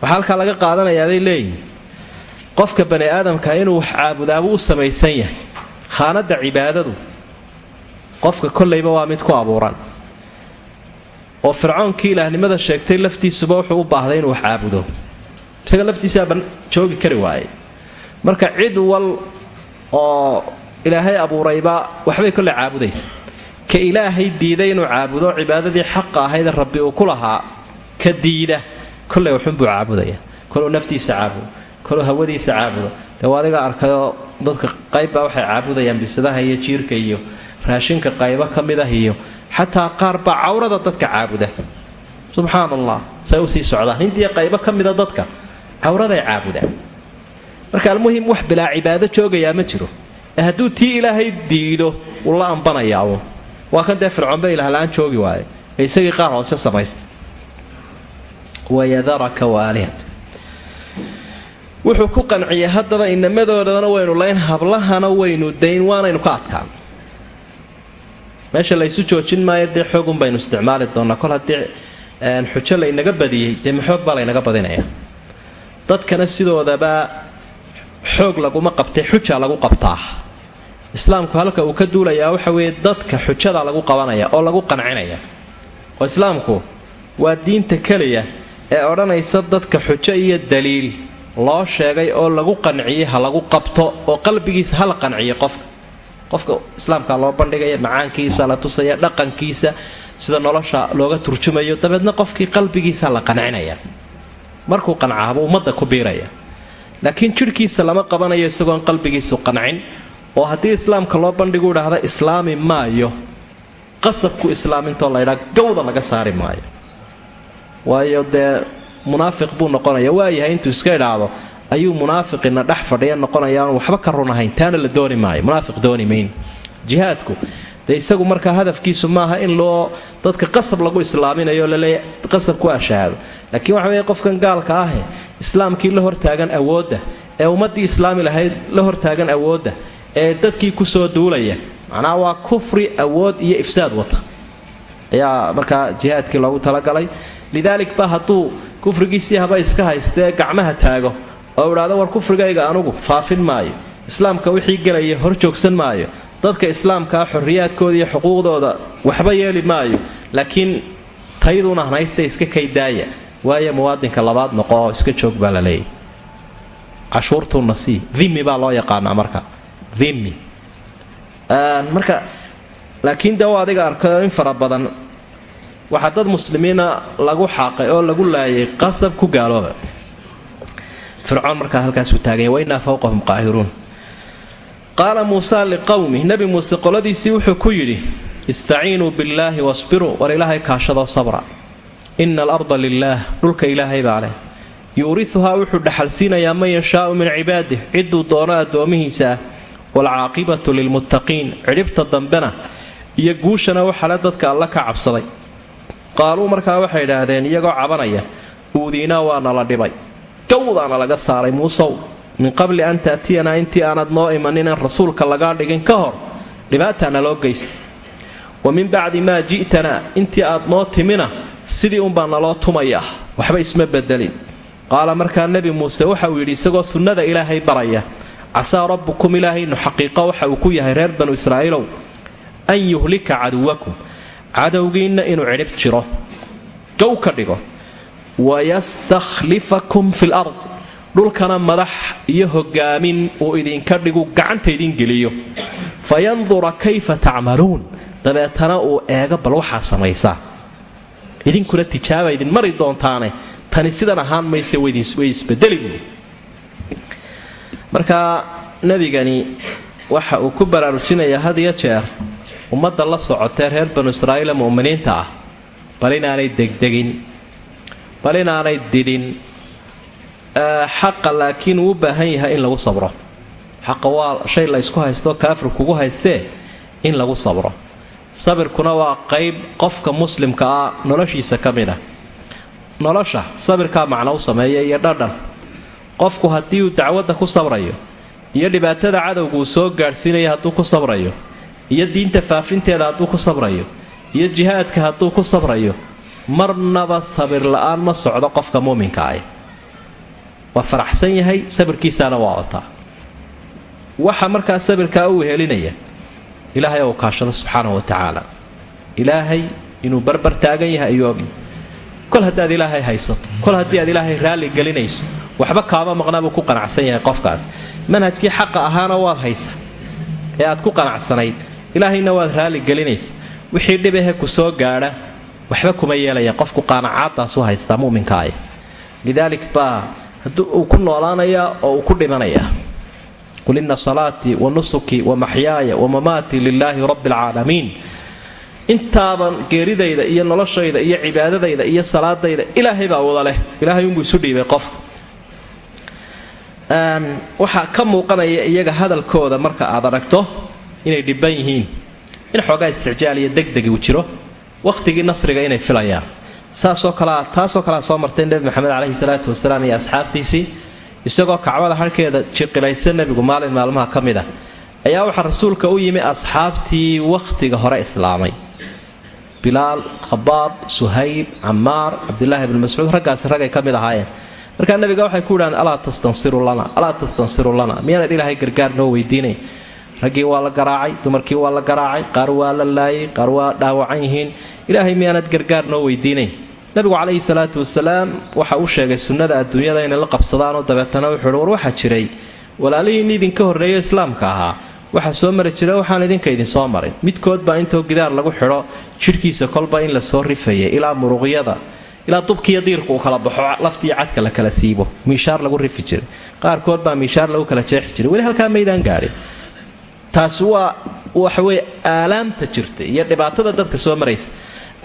Waxaa halkaa laga qaadanayaa bay leeyihiin qofka bani aadamka inuu wax caabudaabuu u samaysan yahay. Khaanadda cibaadadu qofka kollayba waa mid ku abuuran. oo fircoonkii ilaahnimada sheegtay laftiisuba wuxuu u baahday inuu wax caabudo. Isaga laftiisaaba joogi kari waaye marka cid wal oo ilaahay abuurayba waxbay kolley caabudaysa ka ilaahay diiday inuu caabudo cibaadadii xaqa ahayd rabbi uu ku lahaa ka diida. Kolley waxunbuu caabudaya koluu naftiisa caabudo koluu hawadiisa caabudo. Dee waa adiga arkayoo dadka qaybbaa waxay caabudayaan bisadaha iyo jiirka iyo raashinka qaybo ka mid ah iyo xataa qaar baa cawrada dadka caabuda. Subxaan allah say u sii socdaan hindiya qaybo ka mida dadka cawraday caabudaan marka almuhim wax bilaa cibaado joogayaa ma jiro. Ee hadduu tii ilaahay diido wuu la ambanayaa waa kan dee fircoonba ilaahla-aan joogi waaye. Ee isagii qaar hoose samaystay. Wayadaraka waalihat wuxuu ku qanciyay haddaba inamadoodana waynu layn hablahana waynu dayn waanaynu ka adkaan meesha laysu joojin maayo dee xoogun baynu isticmaali doonaa. Kol haddii xujo laynaga badiyey dee maxoog baa laynaga badinaya. Dadkana sidoodaba xoog laguma qabtay xuja lagu qabtaa. Islaamku halka uu ka duulayaa waxa weeye dadka xujada lagu qabanaya oo lagu qancinaya. Oo islaamku waa diinta keliya ee odhanaysa dadka xujo iyo daliil loo sheegay oo lagu qanciyey ha lagu qabto oo qalbigiisa ha la qanciyo qofka qofka islaamka loo bandhigaya macaankiisa la tusaya dhaqankiisa sida nolosha looga turjumayo dabeedna qofkii qalbigiisa la qancinaya. Markuu qancaaba ummadda ku biiraya. Laakiin jidhkiisa lama qabanayo isagoon qalbigiisu qancin oo haddii islaamka loo bandhigu idhaahda islaami maayo. Qasabku islaamintoo laydhaa gawda laga saari maayo. Waayo dee munaafiq buu noqonaya waayahay intuu iska idhaahdo ayuu munaafiqina dhex fadhiya noqonaya aan waxba ka run taana la dooni maayo. Munaafiq dooni mayn. Jihaadku dee isagu markaa hadafkiisu maaha in loo dadka qasab lagu islaaminayo laleeya qasabku waa shahaado laakiin waxa weeye qofkan gaalka ahe islaamkii la hortaagan awoodda ee ummaddii islaami lahayd la hortaagan awoodda ee dadkii ku soo duulaya macnaha waa kufri awood iyo ifsaad wata. Ayaa markaa jihaadkii loogu talagalay. Lidaalik ba hadduu kufrigiisii haba iska haystee gacmaha taago oo idhaahdo war kufrigayga anugu faafin maayo. Islaamka wixii gelaya hor joogsan maayo. Dadka islaamkaa xorriyaadkooda iyo xuquuqdooda waxba yeeli maayo. Laakiin tayduna hanaysta iska kaydaaya. Waayo muwaadinka labaad noqo oo iska joog baa la leeyahy cashuurtuuna sii dhimmi baa loo yaqaanaa marka. Dhimmi. Marka laakiin de adiga arkayo in fara badan. Waxaa dad muslimiina lagu xaaqay oo lagu laayay qasab ku gaalooba fircoon markaa halkaasuu taaganya wainaa fawqahum qaahiruun qaala muusa liqowmi nebi muuse qoladiisii wuxuu ku yidhi istaciinuu billaahi wasbiruu war ilaahay kaashadoo sabra. Ina alarda lilaah dhulka ilaahay baa leh. Yuuriuhaa wuxuu dhaxalsiinayaa man yashaau min cibaadih ciduu doono addoomihiisa ah. Waalcaaqibatu lilmuttaqiin cidhibta dambena iyo guushana waxale dadka alla ka cabsaday qaaluu markaa waxay idhaahdeen iyagoo cabanaya uudiinaa waana la dhibay gawdaana laga saaray muusow. Min qabli an taatiyanaa intii aanad noo imaninaan rasuulka lagaa dhigin ka hor dhibaataana loo geystay. Wa min bacdi maa ji'tanaa intii aad noo timina sidii unbaa naloo tumayaa waxba isma bedelin. Qaala markaa nebi muuse waxa uu yidhi isagoo sunnada ilaahay baraya casaa rabbukum ilaahaynu xaqiiqo waxa uu ku yahay reer banu israa'iilow an yuhlika caduwakum. Cadowgiinna inuu cidhib jiro. Gow ka dhigo wayastakhlifakum fil ard. Dhulkana madax iyo hogaamin uu idinka dhigu gacanta idin geliyo. Fayandura kayfa tacmaluun. Dabeetana uu eego bal waxaa samaysaa. Idinkuna tijaaba idin mari doontaane. Tani sidan ahaan mayse way isbedeli buui marka nebigani waxa uu ku baraarujinayaa had iyo jeer ummadda la socotee reer banu israa'iil ee mu'miniinta ah bal inaanay degdegin bal inaanay didin xaqa laakiin uu u baahan yahay in lagu sabro. Xaqa waa shay la ysku haysto kaafir kugu haystee in lagu sabro. Sabirkuna waa qayb qofka muslimka ah noloshiisa ka mid ah. Nolosha sabirkaa macno u sameeya iyo dhadhan. Qofku haddii uu dacwadda ku sabrayo iyo dhibaatada cadowga uu soo gaadhsiinaya hadduu ku sabrayo iyo diinta faafinteeda hadduu ku sabrayo iyo jihaadka hadduu ku sabrayo marnaba sabir la'aan ma socdo qofka muuminka ah waa faraxsan yahay sabirkiisaana waa wataa waxa markaa sabirkaa u wehelinaya ilaahay ou kaashado subxaanahu wa tacaala. Ilaahay inuu barbar taagan yahay ayuu kol haddaad ilaahay haysato kol haddii aad ilaahay raalli gelinayso waxba kaama maqnaa buu ku qanacsan yahay qofkaas. Manhajkii xaqa ahaana waad haysa ee aad ku qanacsanayd ilaahayna waad raalli gelinaysa. Wixii dhibahe ku soo gaadha waxba kuma yeelaya qofku qaanacaadaasu haystaa muminkaay lidaalik baa haddii uu ku noolaanayaa oo uu ku dhimanayaa qul ina salaatii wa nusuki wa maxyaaya wa mamaatii lilaahi rabbi alcaalamiin intaaban geeridayda iyo noloshayda iyo cibaadadayda iyo salaadayda ilaahay baa wada leh. Ilaahay unbuu isu dhiibay qofka waxaa ka muuqanaya iyaga hadalkooda marka aad aragto inay dhibban yihiin. In xoogaa isticjaal iyo degdegi uu jiro wakhtigii nasriga inay filayaan. Saasoo kalea taasoo kalea soo martay nebi maxamed caleyhi salaatu wasalaam iyo asxaabtiisii isagoo kacbada harkeeda jiqilaysa nebigu maalin maalmaha ka mid a ayaa waxaa rasuulka u yimi asxaabtii wakhtiga hore islaamay. Bilaal khabaab suhayb camaar cabdilaahi bn mascuud raggaasi ragay ka mid ahaayeen. Markaa nabiga waxay ku yidhahdeen alaa tastansiru lana alaa tastansiru lana? Miyaanad ilaahay gargaar noo weydiinay raggii waa la garaacay dumarkii waa la garaacay qaar waa la laayay qaar waa dhaawacan yihiin. Ilaahay miyaanad gargaar noo weydiinayn nabigu calayhi salaatu wasalaam waxa uu sheegay sunnada adduunyada inay la qabsadaanoo dabeetana wuxuuhi war waxaa jiray walaalihiinni idinka horreeyo islaamka ahaa. Waxaa soo mari jira waxaan idinka idin soo marin. Midkood baa intoo gidaar lagu xidho jidhkiisa kolba in la soo rifaya ilaa muruqyada ilaa dubkiiyo diirka uu kala baxo laftiiyo cadka la kala siibo. Miishaar lagu rifi jiray. Qaarkood baa miishaar lagu kala jeexi jiray. Weli halkaa maydaan gaadhin taasi waa waxaweye aalaamta jirta iyo dhibaatada dadka soo maraysa.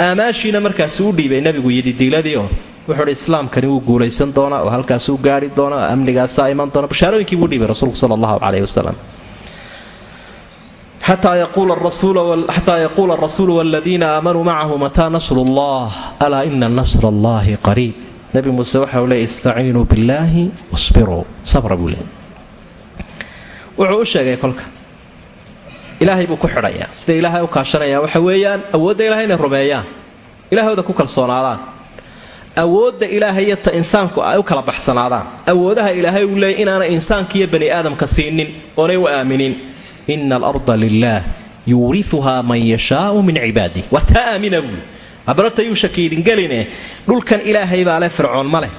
Aamaashiina markaasi u dhiibay nabigu yidhi diiladiioo wuxuuhi islaamkani wuu guulaysan doonaa oo halkaasuu gaari doonaa oo amnigaasaa iman doona bashaarooyinkii buu dhiibay rasuulku sala allahu caleyhi wasalam xataa yaquula arasuulu waladiina aamanuu macahu mataa nasru llah alaa ina nasra allahi qariib. Nabi muuse waxau leey istaciinuu billaahi wasbiruu sabra buu leey wuxuu u sheegay kolka ilaahay buu ku xidhayaa sida ilaahay u kaashanaya waxa weeyaan awoodda ilahay inay rumeeyaan. Ilaahooda ku kalsoonaadaan. Awoodda ilaahay ta insaanku ay u kala baxsanaadaan. Awoodaha ilaahay uu leeyay inaanay insaanka iyo bani aadamka siinin oonay u aaminin. Ina alarda lilaah yuuriuhaa man yashaau min cibaadih war taa aamina buuli abararta yuu shakiidingeline dhulkan ilaahay baa leh fircoon ma leh.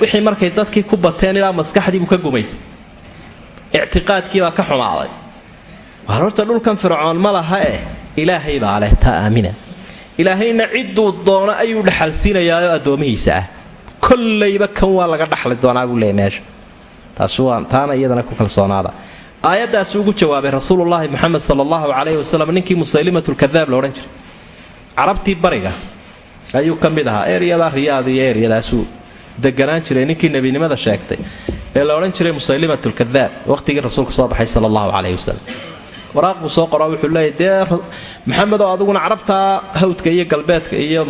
Wixii markay dadkii ku bateen ilaa maskaxdiibuu ka gumaystay. Ictiqaadkiibaa ka xumaaday horta dhulkan fircoon ma laha eh? Ilaahay baa leh taa aamina. Ilaahayna cidduu doono ayuu dhaxalsiinayaayoo addoomihiisa ah. Kollayba kan waa laga dhaxli doonaa buu leeyay meesha. Taasi waa iyadana ku kalsoonaada. Aayaddaasi ugu jawaabay rasuulullaahi moxamed sala allahu calayhi wasalam ninkii musaylimatulkadaab la odhan jiray. Carabtii bariga ayuu ka mid ahaa. Eryadaa riyaad iyo eryadaasuu deganaan jiray ninkii nebinimada sheegtay ee la odhan jiray musaylimatulkadaab waqhtigii rasuulka soo baxay sala allahu calayhi wasalam waraaq buu soo qoro wuxuu leeyay dee maxamed oo adiguna carabtaa hawdka iyo galbeedka iyo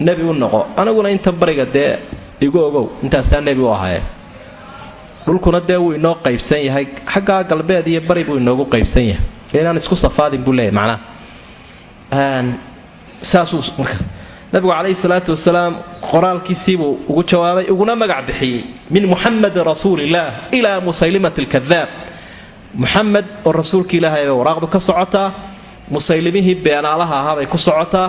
nebi u noqo. Aniguna intan bariga dee igu ogow intaasaa nebi u ahayeen dhulkuna dee wuu inoo qaybsan yahay. Xaggaa galbeed iyo bari buu inoogu qaybsan yahay. Inaan isku safaadin buu leeyahy macnaha. Saasuu marka nabigu calayhi salaatu wasalaam qoraalkiisiibuu ugu jawaabay uguna magac bixiyey min muxamedin rasuulillaah ilaa musaylimati alkadaab muxamed oo rasuulka ilaahay bay waraaqdu ka socotaa musaylimihii beenaalaha ahaa bay ku socotaa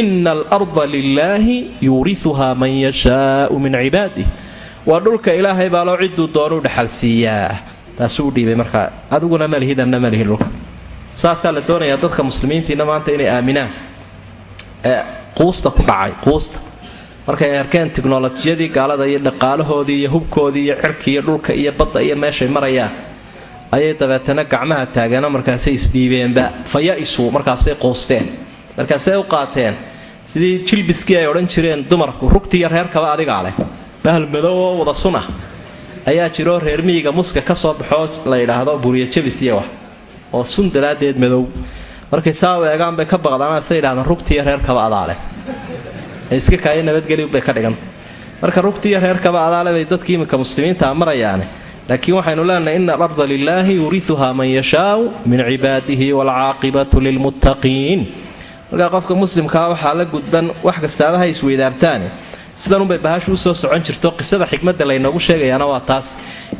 ina alarda lilaahi yuuriuhaa man yashaau min cibaadih waa dhulka ilaahay baa loo ciduu doonuu dhaxalsiiyaa taasuu dhiibay markaa. Adiguna malihidana malihi dhulka. Saasaa la doonayaa dadka muslimiintiina maanta inay aaminaan. Ee quusta ku dhacay quusta. Markay arkeen tiknolojiyadii gaalada iyo dhaqaalahoodii iyo hubkoodii iyo cirki iyo dhulka iyo badda iyo meeshay marayaan ayay dabeetana gacmaha taageeno markaasay isdhiibeenba faya-isu markaasay quusteen markaasay u qaateen. Sidii jilbiskii ay odhan jireen dumarku rugtiiyo reerkaba adigaa leh. Bahal madow oo wada sun ayaa jiroo reer miyiga muska ka soo baxoo la yidhaahdo buriyo jabis iyo wax. Oo sun daraaddeed madow. Markay saa u eegaan bay ka baqdaan say yidhahdaan rugtiiyo reerkaba adaale iska kaayo nabadgelibay ka dhigantay. Marka rugtiiyo reerkaba adaale bay dadkii iminka muslimiintaa marayaane laakiin waxaynu leenahay ina alarda lilaahi yuuriuhaa man yashaau min cibaadihi waalcaaqibatu lilmuttaqiin markaa qofka muslimkaa waxaa la gudban wax kastaaba ha isweydaartaane sidanunbay bahashu u soo socon jirto qisada xikmadda laynoogu sheegayaana waa taas.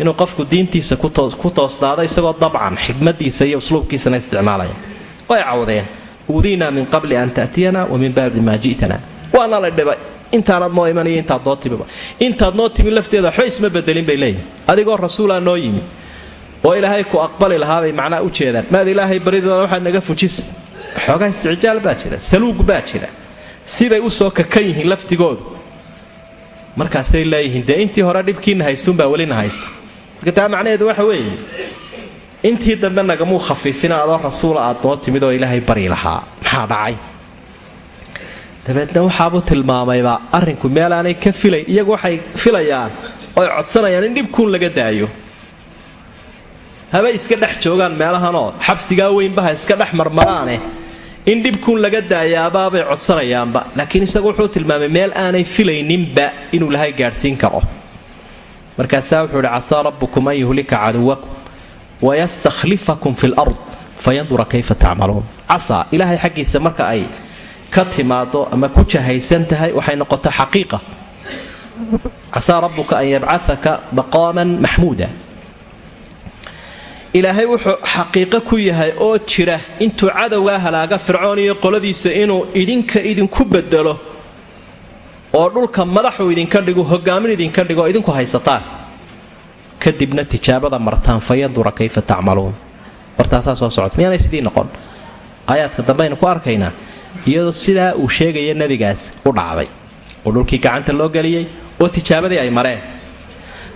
Inuu qofku diintiisa ku toosnaado isagoo dabcan xikmadiisa iyo usluubkiisana isticmaalaya. Way cawdeen. Uudiinaa min qabli an ta'tiyana wa min bacdi maa ji'tana. Waana la dhibay intaanaad noo imanaya intaad noo timiba intaad noo timi lafteeda waxba isma bedelin bay leeyihiin adigoo rasuulaa noo yimi oo ilaahay ku aqbali lahaabay macnaa u jeedaan. Maad ilaahay baridoona waxaad naga fujis. Xoogaa isticjaal baa jira saluug baa jira. Sibay u soo kakan yihiin laftigoodu. Markaasay leeyihiin dee intii hore dhibkiina haystuunbaa welina haysta. Marka taa macnaheedu waxa weeye intii dambe nagamuu khafiifina adoo rasuula aad noo timid oo ilaahay bari lahaa. Maxaa dhacay dabeedna waxaabuu tilmaamayba. Arrinku meelaanay ka filayn iyagu waxay filayaan oy codsanayaan in dhibkuun laga daayo. Habay iska dhex joogaan meelahanoo xabsigaa weynbaha iska dhex marmaraane in dhibkuun laga daayaabaabay codsanayaanba. Laakiin isagu wuxuu tilmaamay meel aanay filayninba inuu lahay gaadhsiin karo. Markaasaa wuxuu ihi casaa rabbukum an yuhlika caduwakum wayastakhlifakum fi lard fayandura kayfa tacmaluun casaa ilaahay xaggiisa marka ay ka timaado ama ku jahaysan tahay waxay noqota xaqiiqa. Casaa rabbuka an yabcaaka maqaaman maxmuuda. Ilaahay wuxuu xaqiiqo ku yahay oo jira intuu cadowgaa halaaga fircoon iyo qoladiisa inuu idinka idinku bedelo oo dhulka madaxuu idinka dhigo hogaamin idinka dhigo idinku haysataan. Kadibna tijaabada martaan fayandura kayfa tacmaluun? Bartaasaa soo socota. Miyaanay sidii noqon? Aayaadka dambeaynu ku arkaynaa iyadoo sidaa uu sheegaya nebigaas u dhacday oo dhulkii gacanta loo geliyey oo tijaabadii ay mareen.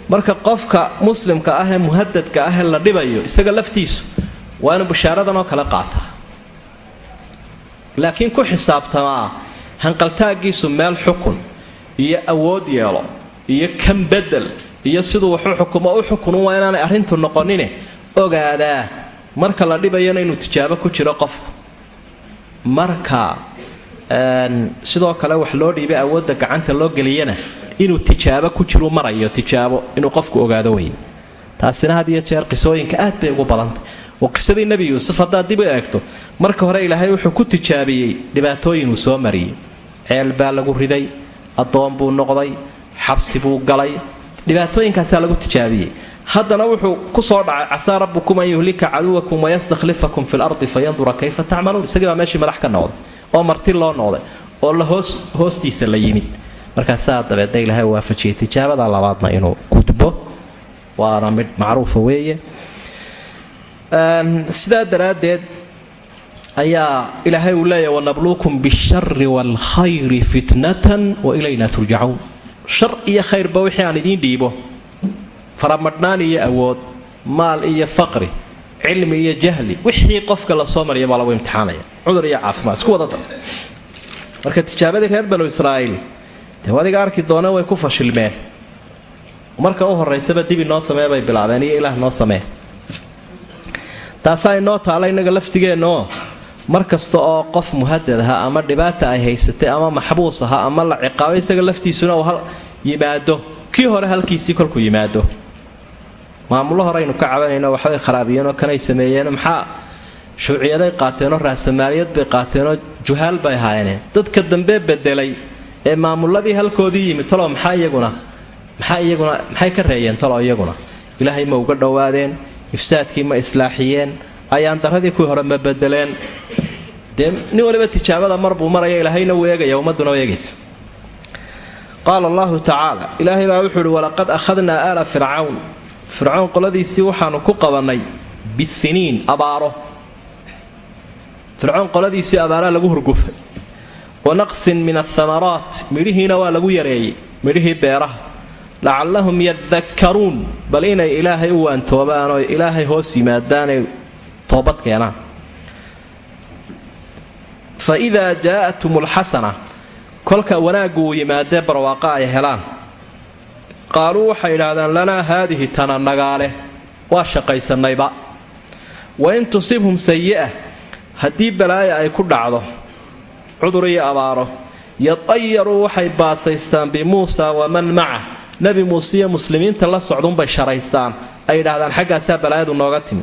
Marka qofka muslimka ah ee muhadadka ah ee la dhibayo isaga laftiisu waa inuu bashaaradan oo kale qaataa laakiin ku xisaabtamaa hanqaltaagiisu meel xukun iyo awood yeelo iyo kan bedel iyo siduu waxu xukumo u xukunun waa inaanay arrintu noqonine. Ogaadaa marka la dhibayana inuu tijaabo ku jiro qofku marka sidoo kale wax loo dhiibay awoodda gacanta loo geliyana inuu tijaabo ku jiru marayo tijaabo inuu qofku ogaado wey taasina had iyo jeer qisooyinka aad bay ugu badantay oo qisadii nebi yuusuf haddaad dib u eegto marka hore ilaahay wuxuu ku tijaabiyey dhibaatooyin uu soo mariyey. Ceel baa lagu riday addoon buu noqday xabsi buu galay dhibaatooyinkaasaa lagu tijaabiyey haddana wuxuu ku soo dhacay casaa rabbukum an yuhlika caduwakum wayastakhlifakum fi lardi fayandura kayfa tacmaluun. Isagii baa meeshii madax ka noqday oo marti loo noqday oo la hoos hoostiisa la yimid. Markaasaa dabeedna ilaahay waafajiyay tijaabada labaadna inuu gudbo waana mid macruufa weeye. Sidaa daraaddeed ayaa ilaahay uu leeyahy wanabluukum bishari waalkhayri fitnatan wa ilayna turjacuun shar iyo khayrba wixii aan idiin dhiibo faramadhnaan iyo awood maal iyo faqri cilmi iyo jahli wixii qofka la soo marya baa lagu imtixaanaya. Cudur iyo caafimaad isku waddada marka tijaabadii reer banu israa'iil dee adiga arki doona way ku fashilmeen. Marka u horaysaba dib inoo samee bay bilaabeen iyo ilaah noo samee. Taasaa inoo taala innaga laftigeennaoo mar kasta oo qof muhadad aha ama dhibaata ay haysatay ama maxbuus aha ama la ciqaabay isaga laftiisuna uu yimaado. Kii hore halkiisii kolkuu yimaado maamullo horeynu ka cabanayno waxbay kharaabiyeenoo kanay sameeyeen maxaa shuuciyaday qaateenoo raasamaaliyad bay qaateenoo juhaal bay ahaayeen. Dadka dambe bedelay ee maamulladii halkoodii yimid talo maxaa iyaguna? Maxaa iyaguna? Maxay ka reeyeen talo iyaguna? Ilaahay ma uga dhowaadeen ifsaadkii ma islaaxiyeen ayaan daradii kuwii hore ma bedeleen dee nin waliba tijaabada mar buu maraya ilaahayna wuu eegaya ummadduna u eegaysa qaala allahu tacaala ilaahay baa wuxuu ihi walaqad akhadnaa aala fircawn fircoon qoladiisii waxaanu ku qabannay bisiniin abaaro. Fircoon qoladiisii abaaraa lagu hurgufay wa naqsin min athamaraat midhihiina waa lagu yareeyey midhihii beeraha. Lacallahum yadakkaruun bal inay ilaahay u waantoobaan oo ilaahay hoos yimaadaanay toobad keenaan. Fa idaa jaa'atum alxasana kolka wanaaggu uu yimaadee barwaaqa ay helaan qaaluu waxay idhaahdaan lanaa haadihi tana nagaale waa shaqaysannayba. Wa in tusibhum sayi'a haddii balaaya ay ku dhacdo cudur iyo abaaro yadayaruu waxay baasaystaan bimuusa waman macah nebi muuse iyo muslimiinta la socduunbay sharaystaan. Ay idhaahdaan xaggaasaa balaayadu nooga timi.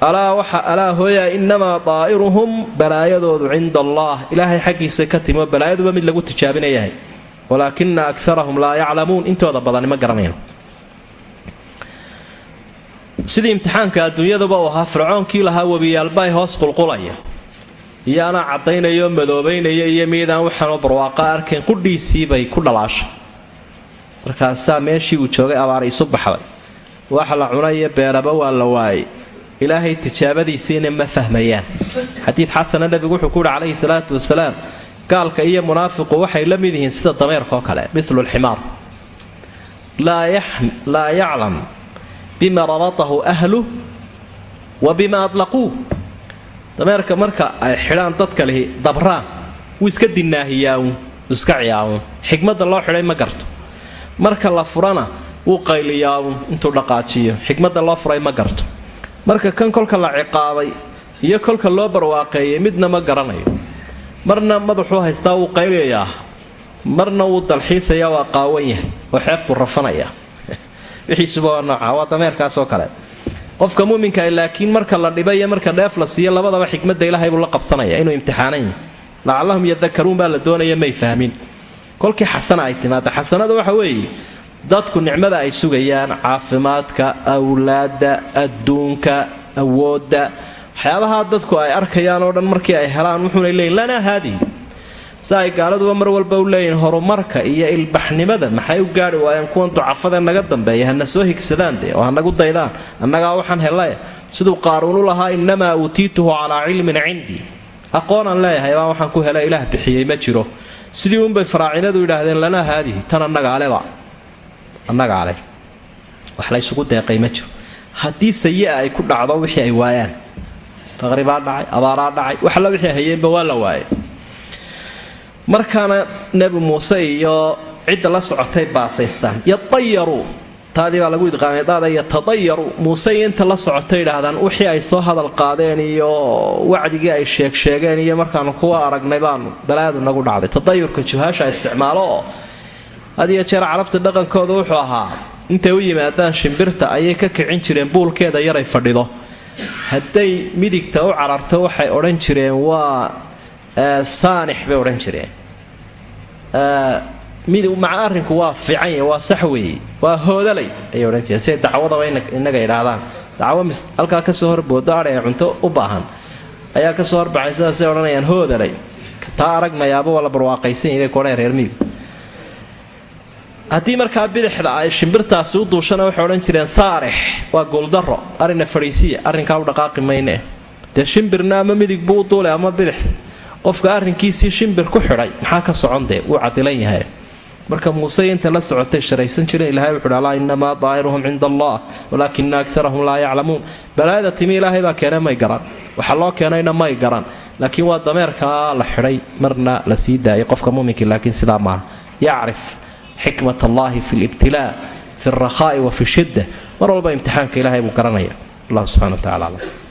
Alaa waxa alaa hooyaa innamaa daa'iruhum balaayadoodu cinda allah ilaahay xaggiisa ka timi balaayaduba mid lagu tijaabinayahay walaakina akarahum laa yaclamuun. Intooda badani ma garanayno sidii imtixaanka adduunyaduba uu ahaa fircoonkii lahaa webiyaalbay hoos qulqulaya. Iyo anaa caddaynayao madoobaynaya iyo miidaan waxaanoo barwaaqa arkayn qudhiisiibay ku dhalaashay. Markaasaa meeshii uu joogay abaar isu baxday. Waxa la cunayo beeraba waa la waayay. Ilaahay tijaabadiisiina ma fahmayaan. Xadiid xasana nebigu wuxuu kuuhi calayhi salaatu wasalaam gaalka iyo munaafiqu waxay la mid yihiin sida dameerkaoo kale milu lximaar laa yaclam bima rabatahu ahluh wa bima adlaquu. Dameerka marka ay xidhaan dadka lihi dabraan wuu iska dinaahiyaauun wuu iska ciyaawuun xikmadda loo xidhay ma garto. Marka la furana wuu qayliyaauun intuu dhaqaajiyo. Xikmadda loo furay ma garto. Marka kan kolka la ciqaabay iyo kolka loo barwaaqeeyay midna ma garanayo marna madaxuu haystaa wuu qayliyayaa marna wuu dalxiisayaa waa qaawan yahay oo xeeb buu rafanaya. [LAUGHS] Wixiisuba waa nooca waa dameerkaasoo kale. Qofka muminka laakiin marka la dhiba iyo marka dheef la siiyo labadaba xikmadda ilaahay buu la qabsanaya inuu imtixaanan yahy lacallahum yadakaruun baa la doonaya may fahmin. Kolkii xasana ay timaada xasanada waxa weeye dadku nicmada ay sugayaan caafimaadka awlaadda adduunka awoodda waxyaabaha dadku ay arkayaan oo dhan markii ay helaan wuxuuna leeyiin lanaa haadii. Si ay gaaladuba mar walba u leeyihiin horumarka iyo ilbaxnimada. Maxay u gaari waayeen kuwan ducafada naga dambeeya? Hana soo higsadaan dee? Oo hanagu daydaan? Annagaa waxaan helay. Siduu qaaruun u lahaa innamaa uutiituhu calaa cilmin cindii aqoonaan leeyahay baa waxaan ku helay ilaah bixiyey ma jiro. Sidii unbay faraacinadu yidhaahdeen lanaa haadihi tan annagaaleba annagaale wax la ysugu deeqay ma jiro. Haddii sayi-a ay ku dhacdo wixii ay waayaan faqribaa dhacay abaaraa dhacay waxalla wixii hayeenba waa la waayay. Markaana nebi muuse iyo cidda la socotay baasaystaan. Yatayaru taadii baa lagu idqaamay daada yatadayaru muuse inta la socotay yidhaahdaan wixii ay soo hadal qaadeen iyo wacdigii ay sheegsheegeen iyo markaanu kuwa aragnay baanu balaadu nagu dhacday. Tadayurka juhaasha isticmaalo. Oo had jeer carabta dhaqankooda wuxuu ahaa intay u yimaadaan shimbirta ayay ka kicin jireen buulkeeda yaray fadhido hadday midigta u cararto waxay odhan jireen waa saanix bay odhan jireen. Maca arrinku waa fiicany waa sax weeye waa hoodalay ayay odhan jireen. Siday dacwadaba inaga idhaahdaan dacwo halkaa ka soo horboodo adhay cunto u baahan ayaa ka soo horbaxay sidaasay odhanayaan hoodalay. Taa aragnayaaba waa la barwaaqaysan yahay kodhan reer miig haddii markaa bidixda ay shimbirtaasi u duushana waxay odhan jireen saarix waa gooldaro arina fadhiisiya arrinkaa u dhaqaaqi mayne. Dee shimbirna ama midig buu u duulay ama bidix qofka arrinkiisii shimbir ku xidhay maxaa ka socon dee? Wuu cadilan yahay. Marka muuse inta la socotay sharaysan jireen ilahay wuxuuhi alaa inamaa daa'iruhum cinda allah walaakina akarahum laa yaclamuun. Balaayada timi ilaahay baa keene may garan. Waxa loo keenayna may garan. Laakiin waa dameerkaa la xidhay marna la sii daayay qofka muminkii laakiin sidaa maaha yacrif xikmat allahi fi libtilaa fi alrakhaa'i wa fi shidda. Mar walba imtixaanka ilahay buu garanaya. Allah subxana wa tacala aclam